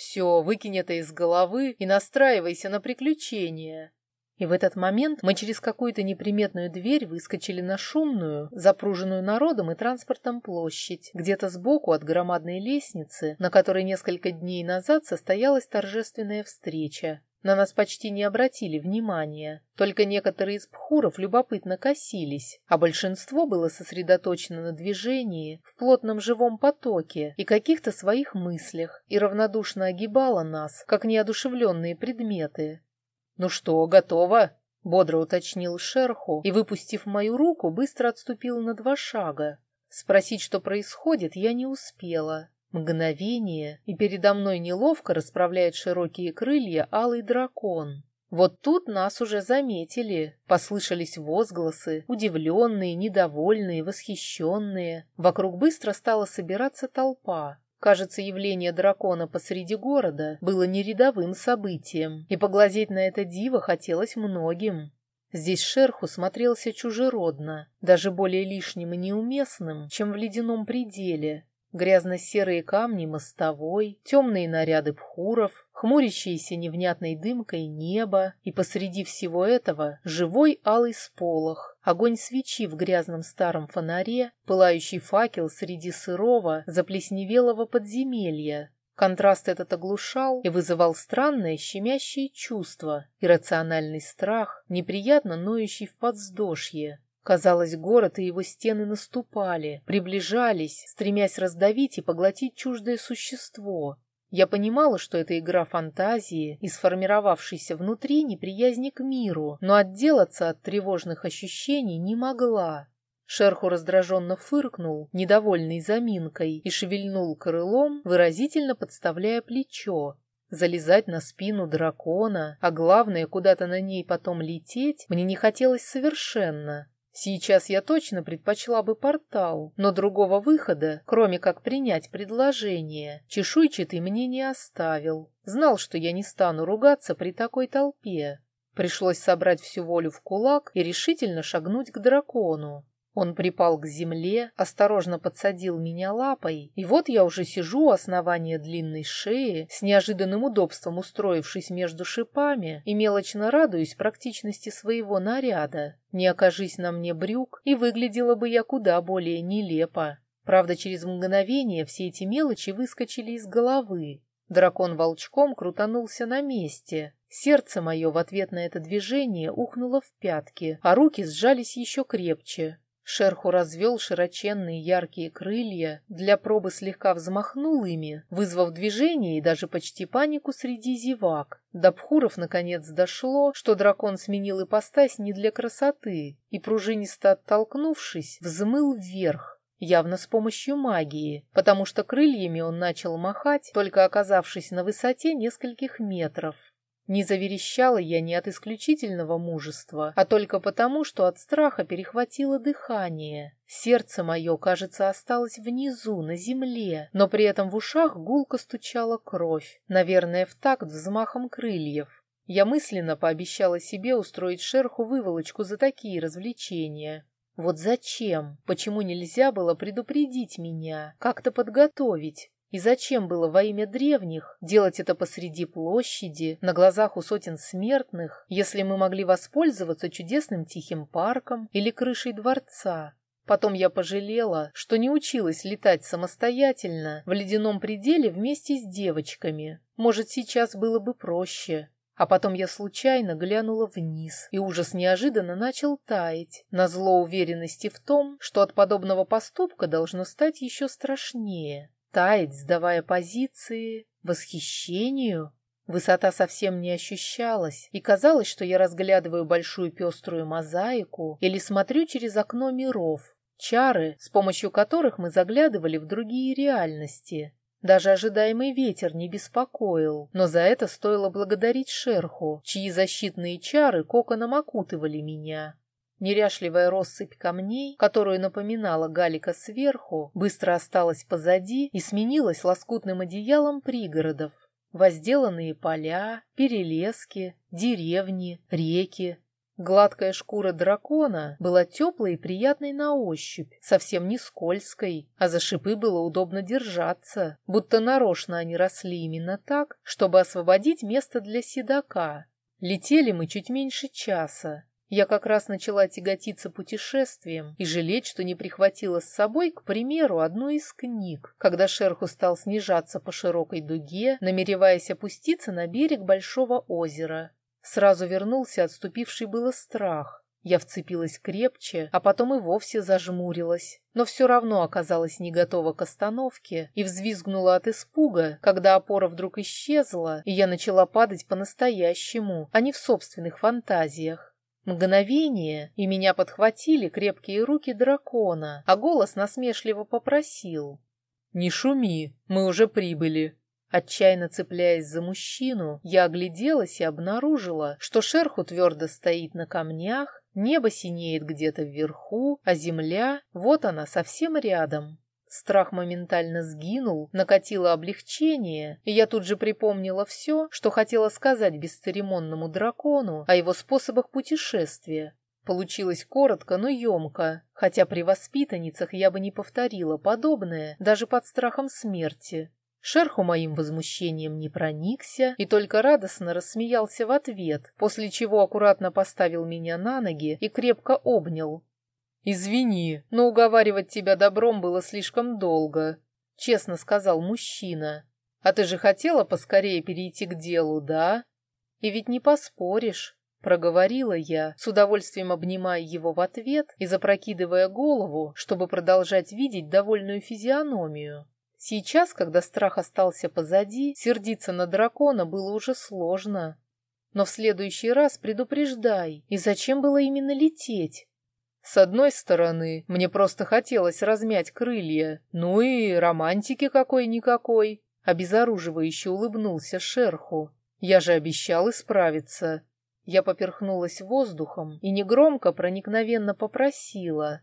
Все, выкинь это из головы и настраивайся на приключения. И в этот момент мы через какую-то неприметную дверь выскочили на шумную, запруженную народом и транспортом площадь, где-то сбоку от громадной лестницы, на которой несколько дней назад состоялась торжественная встреча. На нас почти не обратили внимания, только некоторые из пхуров любопытно косились, а большинство было сосредоточено на движении, в плотном живом потоке и каких-то своих мыслях, и равнодушно огибало нас, как неодушевленные предметы. «Ну что, готово?» — бодро уточнил шерху и, выпустив мою руку, быстро отступил на два шага. Спросить, что происходит, я не успела. Мгновение, и передо мной неловко расправляет широкие крылья алый дракон. Вот тут нас уже заметили. Послышались возгласы, удивленные, недовольные, восхищенные. Вокруг быстро стала собираться толпа. Кажется, явление дракона посреди города было не рядовым событием, и поглазеть на это диво хотелось многим. Здесь шерху смотрелся чужеродно, даже более лишним и неуместным, чем в ледяном пределе, Грязно-серые камни мостовой, темные наряды пхуров, хмурящиеся невнятной дымкой небо, и посреди всего этого живой алый сполох, огонь свечи в грязном старом фонаре, пылающий факел среди сырого, заплесневелого подземелья. Контраст этот оглушал и вызывал странное щемящее чувство, иррациональный страх, неприятно ноющий в подздошье. Казалось, город и его стены наступали, приближались, стремясь раздавить и поглотить чуждое существо. Я понимала, что это игра фантазии и сформировавшейся внутри неприязни к миру, но отделаться от тревожных ощущений не могла. Шерху раздраженно фыркнул, недовольный заминкой, и шевельнул крылом, выразительно подставляя плечо. Залезать на спину дракона, а главное, куда-то на ней потом лететь, мне не хотелось совершенно. Сейчас я точно предпочла бы портал, но другого выхода, кроме как принять предложение, чешуйчатый мне не оставил. Знал, что я не стану ругаться при такой толпе. Пришлось собрать всю волю в кулак и решительно шагнуть к дракону. Он припал к земле, осторожно подсадил меня лапой, и вот я уже сижу у основания длинной шеи, с неожиданным удобством устроившись между шипами и мелочно радуюсь практичности своего наряда. Не окажись на мне брюк, и выглядела бы я куда более нелепо. Правда, через мгновение все эти мелочи выскочили из головы. Дракон волчком крутанулся на месте. Сердце мое в ответ на это движение ухнуло в пятки, а руки сжались еще крепче. Шерху развел широченные яркие крылья, для пробы слегка взмахнул ими, вызвав движение и даже почти панику среди зевак. До Пхуров наконец дошло, что дракон сменил ипостась не для красоты, и, пружинисто оттолкнувшись, взмыл вверх, явно с помощью магии, потому что крыльями он начал махать, только оказавшись на высоте нескольких метров. Не заверещала я не от исключительного мужества, а только потому, что от страха перехватило дыхание. Сердце мое, кажется, осталось внизу, на земле, но при этом в ушах гулко стучала кровь, наверное, в такт взмахом крыльев. Я мысленно пообещала себе устроить шерху выволочку за такие развлечения. Вот зачем? Почему нельзя было предупредить меня, как-то подготовить? И зачем было во имя древних делать это посреди площади, на глазах у сотен смертных, если мы могли воспользоваться чудесным тихим парком или крышей дворца? Потом я пожалела, что не училась летать самостоятельно в ледяном пределе вместе с девочками. Может, сейчас было бы проще. А потом я случайно глянула вниз, и ужас неожиданно начал таять, на зло уверенности в том, что от подобного поступка должно стать еще страшнее. Таять, сдавая позиции, восхищению. Высота совсем не ощущалась, и казалось, что я разглядываю большую пеструю мозаику или смотрю через окно миров, чары, с помощью которых мы заглядывали в другие реальности. Даже ожидаемый ветер не беспокоил, но за это стоило благодарить шерху, чьи защитные чары коконом окутывали меня. Неряшливая россыпь камней, которую напоминала Галика сверху, быстро осталась позади и сменилась лоскутным одеялом пригородов. Возделанные поля, перелески, деревни, реки, Гладкая шкура дракона была теплой и приятной на ощупь, совсем не скользкой, а за шипы было удобно держаться, будто нарочно они росли именно так, чтобы освободить место для седока. Летели мы чуть меньше часа. Я как раз начала тяготиться путешествием и жалеть, что не прихватила с собой, к примеру, одну из книг, когда шерху стал снижаться по широкой дуге, намереваясь опуститься на берег большого озера. Сразу вернулся отступивший было страх. Я вцепилась крепче, а потом и вовсе зажмурилась, но все равно оказалась не готова к остановке и взвизгнула от испуга, когда опора вдруг исчезла, и я начала падать по-настоящему, а не в собственных фантазиях. Мгновение, и меня подхватили крепкие руки дракона, а голос насмешливо попросил. «Не шуми, мы уже прибыли». Отчаянно цепляясь за мужчину, я огляделась и обнаружила, что шерху твердо стоит на камнях, небо синеет где-то вверху, а земля, вот она, совсем рядом. Страх моментально сгинул, накатило облегчение, и я тут же припомнила все, что хотела сказать бесцеремонному дракону о его способах путешествия. Получилось коротко, но емко, хотя при воспитанницах я бы не повторила подобное, даже под страхом смерти. Шерху моим возмущением не проникся и только радостно рассмеялся в ответ, после чего аккуратно поставил меня на ноги и крепко обнял. «Извини, но уговаривать тебя добром было слишком долго», — честно сказал мужчина. «А ты же хотела поскорее перейти к делу, да?» «И ведь не поспоришь», — проговорила я, с удовольствием обнимая его в ответ и запрокидывая голову, чтобы продолжать видеть довольную физиономию. Сейчас, когда страх остался позади, сердиться на дракона было уже сложно. Но в следующий раз предупреждай, и зачем было именно лететь? С одной стороны, мне просто хотелось размять крылья, ну и романтики какой-никакой. Обезоруживающе улыбнулся шерху. Я же обещал исправиться. Я поперхнулась воздухом и негромко проникновенно попросила.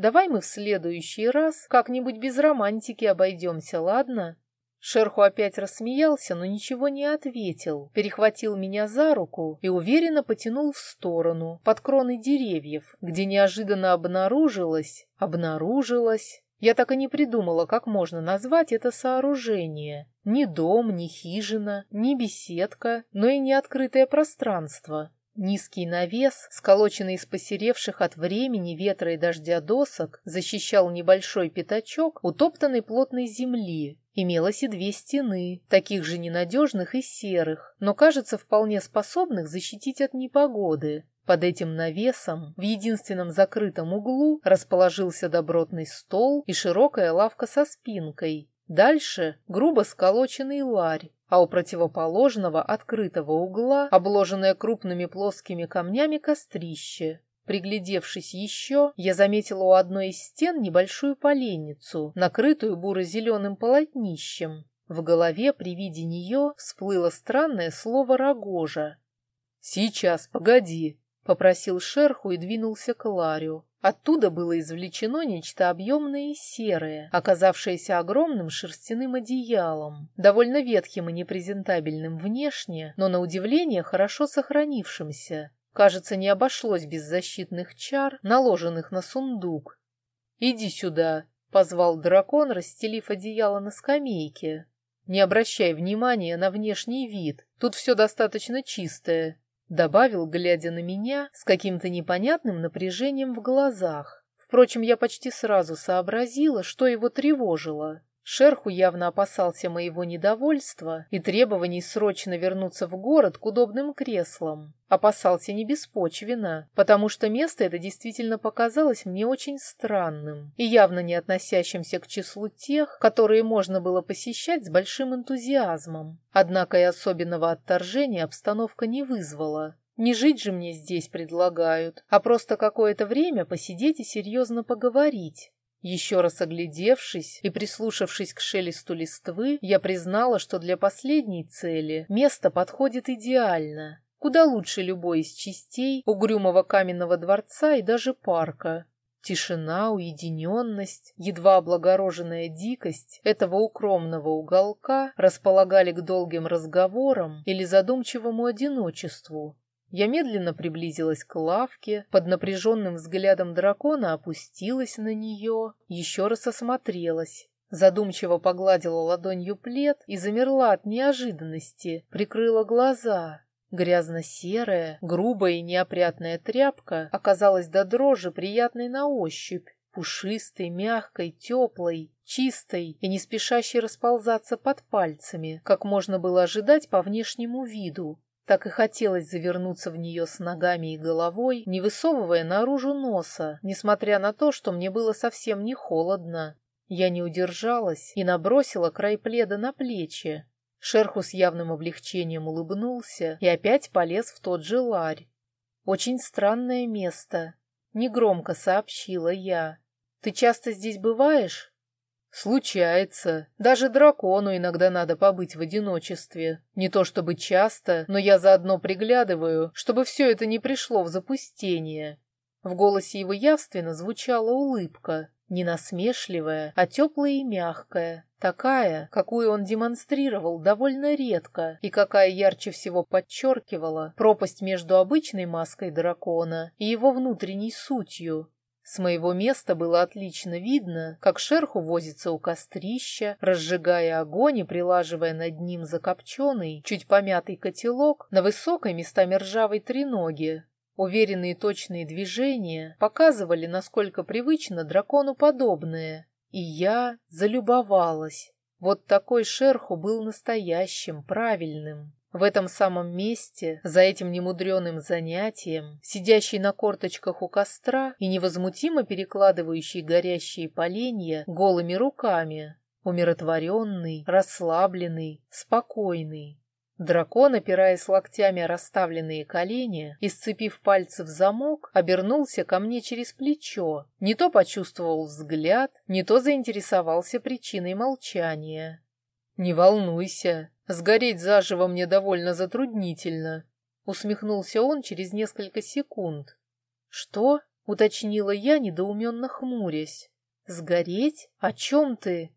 Давай мы в следующий раз как-нибудь без романтики обойдемся, ладно?» Шерху опять рассмеялся, но ничего не ответил, перехватил меня за руку и уверенно потянул в сторону, под кроны деревьев, где неожиданно обнаружилось, обнаружилось... Я так и не придумала, как можно назвать это сооружение. Ни дом, ни хижина, ни беседка, но и не открытое пространство. Низкий навес, сколоченный из посеревших от времени, ветра и дождя досок, защищал небольшой пятачок утоптанной плотной земли. Имелось и две стены, таких же ненадежных и серых, но, кажется, вполне способных защитить от непогоды. Под этим навесом, в единственном закрытом углу, расположился добротный стол и широкая лавка со спинкой. Дальше грубо сколоченный ларь, а у противоположного открытого угла, обложенное крупными плоскими камнями, кострище. Приглядевшись еще, я заметила у одной из стен небольшую поленницу, накрытую буро-зеленым полотнищем. В голове при виде нее всплыло странное слово «рогожа». «Сейчас, погоди», — попросил шерху и двинулся к Ларю. Оттуда было извлечено нечто объемное и серое, оказавшееся огромным шерстяным одеялом, довольно ветхим и непрезентабельным внешне, но на удивление хорошо сохранившимся. Кажется, не обошлось без защитных чар, наложенных на сундук. «Иди сюда», — позвал дракон, расстелив одеяло на скамейке. «Не обращай внимания на внешний вид, тут все достаточно чистое, Добавил, глядя на меня, с каким-то непонятным напряжением в глазах. Впрочем, я почти сразу сообразила, что его тревожило. Шерху явно опасался моего недовольства и требований срочно вернуться в город к удобным креслам. Опасался не беспочвенно, потому что место это действительно показалось мне очень странным и явно не относящимся к числу тех, которые можно было посещать с большим энтузиазмом. Однако и особенного отторжения обстановка не вызвала. Не жить же мне здесь предлагают, а просто какое-то время посидеть и серьезно поговорить. Еще раз оглядевшись и прислушавшись к шелесту листвы, я признала, что для последней цели место подходит идеально, куда лучше любой из частей угрюмого каменного дворца и даже парка. Тишина, уединенность, едва облагороженная дикость этого укромного уголка располагали к долгим разговорам или задумчивому одиночеству, я медленно приблизилась к лавке, под напряженным взглядом дракона опустилась на нее, еще раз осмотрелась. Задумчиво погладила ладонью плед и замерла от неожиданности, прикрыла глаза. Грязно-серая, грубая и неопрятная тряпка оказалась до дрожи приятной на ощупь, пушистой, мягкой, теплой, чистой и не спешащей расползаться под пальцами, как можно было ожидать по внешнему виду. Так и хотелось завернуться в нее с ногами и головой, не высовывая наружу носа, несмотря на то, что мне было совсем не холодно. Я не удержалась и набросила край пледа на плечи. Шерху с явным облегчением улыбнулся и опять полез в тот же ларь. «Очень странное место», — негромко сообщила я. «Ты часто здесь бываешь?» Случается. Даже дракону иногда надо побыть в одиночестве. Не то чтобы часто, но я заодно приглядываю, чтобы все это не пришло в запустение. В голосе его явственно звучала улыбка, не насмешливая, а теплая и мягкая, такая, какую он демонстрировал довольно редко и какая ярче всего подчеркивала пропасть между обычной маской дракона и его внутренней сутью, с моего места было отлично видно, как шерху возится у кострища, разжигая огонь и прилаживая над ним закопченный, чуть помятый котелок на высокой местами ржавой треноге. Уверенные точные движения показывали, насколько привычно дракону подобное. И я залюбовалась. Вот такой шерху был настоящим, правильным. В этом самом месте, за этим немудреным занятием, сидящий на корточках у костра и невозмутимо перекладывающий горящие поленья голыми руками, умиротворенный, расслабленный, спокойный. Дракон, опираясь локтями расставленные колени и сцепив пальцы в замок, обернулся ко мне через плечо. Не то почувствовал взгляд, не то заинтересовался причиной молчания. «Не волнуйся, Сгореть заживо мне довольно затруднительно, усмехнулся он через несколько секунд. Что? уточнила я, недоуменно хмурясь. Сгореть? О чем ты?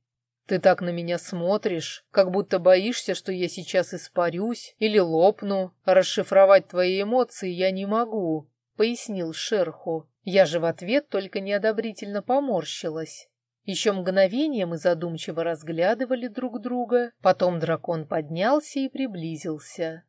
Ты так на меня смотришь, как будто боишься, что я сейчас испарюсь или лопну. Расшифровать твои эмоции я не могу, пояснил Шерху. Я же в ответ только неодобрительно поморщилась. Еще мгновение мы задумчиво разглядывали друг друга, потом дракон поднялся и приблизился.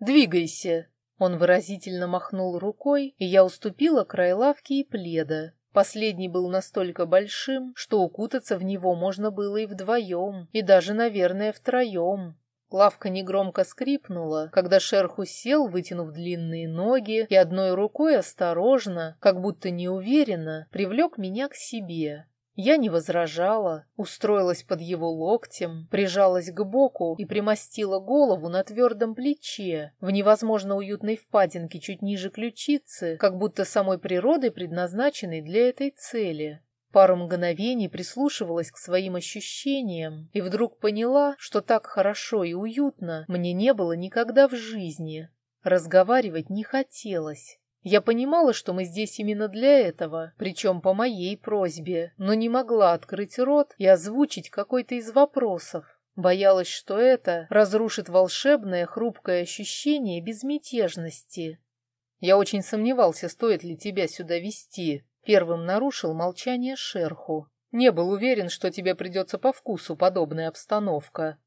«Двигайся!» Он выразительно махнул рукой, и я уступила край лавки и пледа. Последний был настолько большим, что укутаться в него можно было и вдвоем, и даже, наверное, втроем. Лавка негромко скрипнула, когда шерх сел, вытянув длинные ноги, и одной рукой осторожно, как будто неуверенно, привлек меня к себе. Я не возражала, устроилась под его локтем, прижалась к боку и примостила голову на твердом плече, в невозможно уютной впадинке чуть ниже ключицы, как будто самой природой предназначенной для этой цели. Пару мгновений прислушивалась к своим ощущениям и вдруг поняла, что так хорошо и уютно мне не было никогда в жизни. Разговаривать не хотелось. Я понимала, что мы здесь именно для этого, причем по моей просьбе, но не могла открыть рот и озвучить какой-то из вопросов. Боялась, что это разрушит волшебное хрупкое ощущение безмятежности. Я очень сомневался, стоит ли тебя сюда вести. Первым нарушил молчание шерху. Не был уверен, что тебе придется по вкусу подобная обстановка.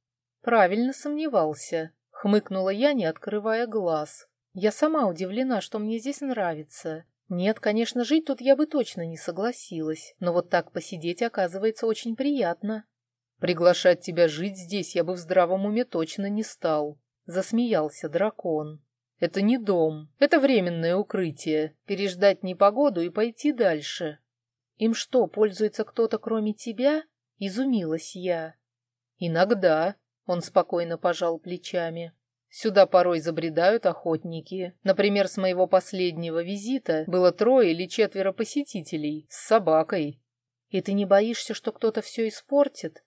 Правильно сомневался. Хмыкнула я, не открывая глаз. Я сама удивлена, что мне здесь нравится. Нет, конечно, жить тут я бы точно не согласилась, но вот так посидеть оказывается очень приятно. Приглашать тебя жить здесь я бы в здравом уме точно не стал. Засмеялся дракон. Это не дом, это временное укрытие. Переждать непогоду и пойти дальше. Им что, пользуется кто-то кроме тебя? Изумилась я. Иногда, он спокойно пожал плечами. Сюда порой забредают охотники. Например, с моего последнего визита было трое или четверо посетителей с собакой. И ты не боишься, что кто-то все испортит?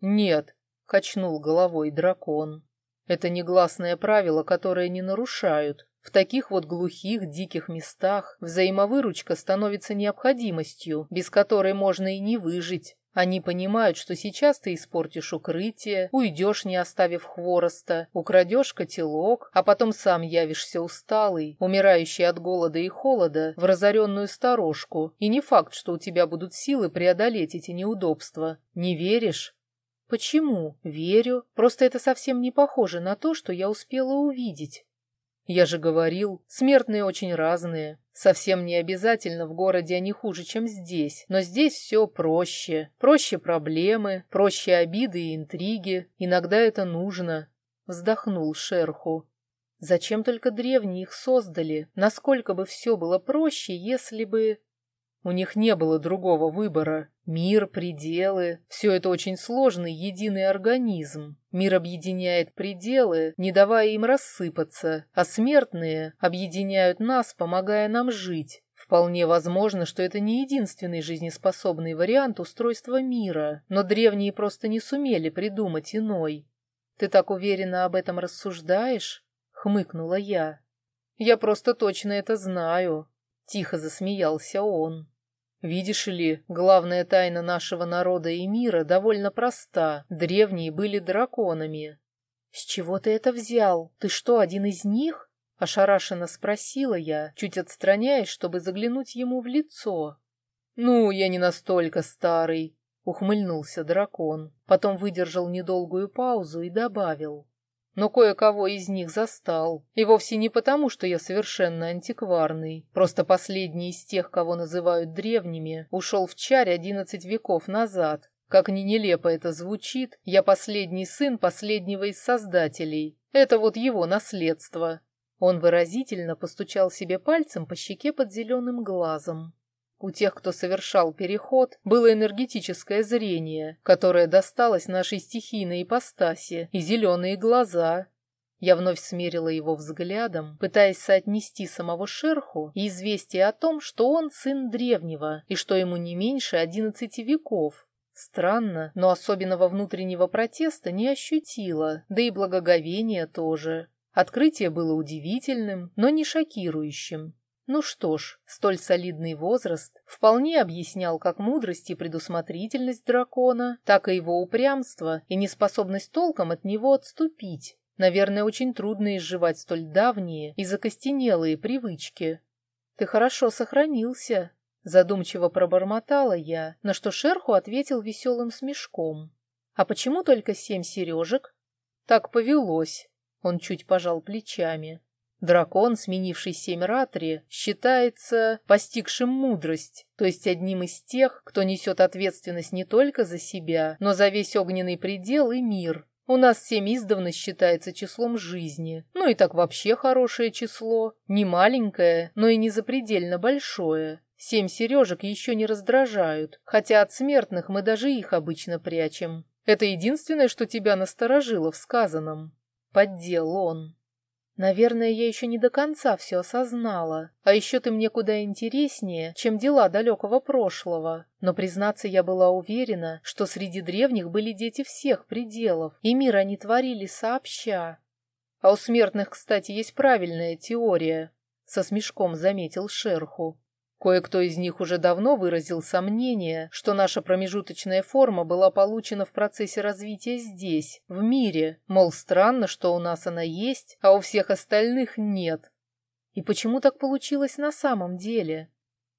Нет, качнул головой дракон. Это негласное правило, которое не нарушают. В таких вот глухих, диких местах взаимовыручка становится необходимостью, без которой можно и не выжить. Они понимают, что сейчас ты испортишь укрытие, уйдешь, не оставив хвороста, украдешь котелок, а потом сам явишься усталый, умирающий от голода и холода, в разоренную сторожку, и не факт, что у тебя будут силы преодолеть эти неудобства. Не веришь? Почему? Верю. Просто это совсем не похоже на то, что я успела увидеть. Я же говорил, смертные очень разные. Совсем не обязательно в городе они хуже, чем здесь. Но здесь все проще. Проще проблемы, проще обиды и интриги. Иногда это нужно. Вздохнул шерху. Зачем только древние их создали? Насколько бы все было проще, если бы... У них не было другого выбора. Мир, пределы – все это очень сложный единый организм. Мир объединяет пределы, не давая им рассыпаться, а смертные объединяют нас, помогая нам жить. Вполне возможно, что это не единственный жизнеспособный вариант устройства мира, но древние просто не сумели придумать иной. «Ты так уверенно об этом рассуждаешь?» — хмыкнула я. «Я просто точно это знаю», — тихо засмеялся он. Видишь ли, главная тайна нашего народа и мира довольно проста. Древние были драконами. С чего ты это взял? Ты что, один из них? Ошарашенно спросила я, чуть отстраняясь, чтобы заглянуть ему в лицо. Ну, я не настолько старый, ухмыльнулся дракон. Потом выдержал недолгую паузу и добавил но кое-кого из них застал. И вовсе не потому, что я совершенно антикварный. Просто последний из тех, кого называют древними, ушел в чарь одиннадцать веков назад. Как ни нелепо это звучит, я последний сын последнего из создателей. Это вот его наследство. Он выразительно постучал себе пальцем по щеке под зеленым глазом. У тех, кто совершал переход, было энергетическое зрение, которое досталось нашей стихийной ипостаси, и зеленые глаза. Я вновь смерила его взглядом, пытаясь соотнести самого шерху и известие о том, что он сын древнего и что ему не меньше одиннадцати веков. Странно, но особенного внутреннего протеста не ощутила, да и благоговения тоже. Открытие было удивительным, но не шокирующим. Ну что ж, столь солидный возраст вполне объяснял как мудрость и предусмотрительность дракона, так и его упрямство и неспособность толком от него отступить. Наверное, очень трудно изживать столь давние и закостенелые привычки. «Ты хорошо сохранился», — задумчиво пробормотала я, на что шерху ответил веселым смешком. «А почему только семь сережек?» «Так повелось», — он чуть пожал плечами. Дракон, сменивший семь ратри, считается постигшим мудрость, то есть одним из тех, кто несет ответственность не только за себя, но за весь огненный предел и мир. У нас семь издавна считается числом жизни, ну и так вообще хорошее число, не маленькое, но и не запредельно большое. Семь сережек еще не раздражают, хотя от смертных мы даже их обычно прячем. Это единственное, что тебя насторожило в сказанном. Поддел он. Наверное, я еще не до конца все осознала. А еще ты мне куда интереснее, чем дела далекого прошлого. Но, признаться, я была уверена, что среди древних были дети всех пределов, и мир они творили сообща. А у смертных, кстати, есть правильная теория, — со смешком заметил Шерху. Кое-кто из них уже давно выразил сомнение, что наша промежуточная форма была получена в процессе развития здесь, в мире. Мол, странно, что у нас она есть, а у всех остальных нет. И почему так получилось на самом деле?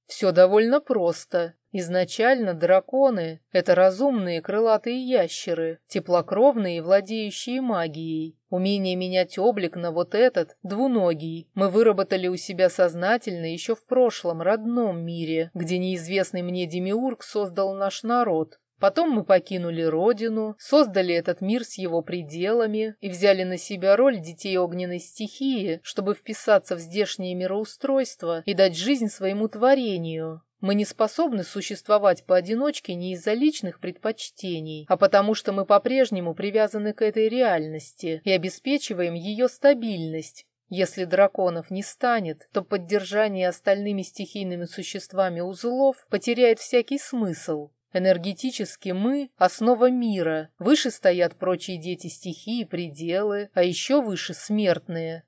Все довольно просто. Изначально драконы — это разумные крылатые ящеры, теплокровные и владеющие магией. Умение менять облик на вот этот, двуногий, мы выработали у себя сознательно еще в прошлом родном мире, где неизвестный мне Демиург создал наш народ. Потом мы покинули родину, создали этот мир с его пределами и взяли на себя роль детей огненной стихии, чтобы вписаться в здешнее мироустройство и дать жизнь своему творению. Мы не способны существовать поодиночке не из-за личных предпочтений, а потому что мы по-прежнему привязаны к этой реальности и обеспечиваем ее стабильность. Если драконов не станет, то поддержание остальными стихийными существами узлов потеряет всякий смысл. Энергетически мы – основа мира, выше стоят прочие дети стихии, пределы, а еще выше смертные.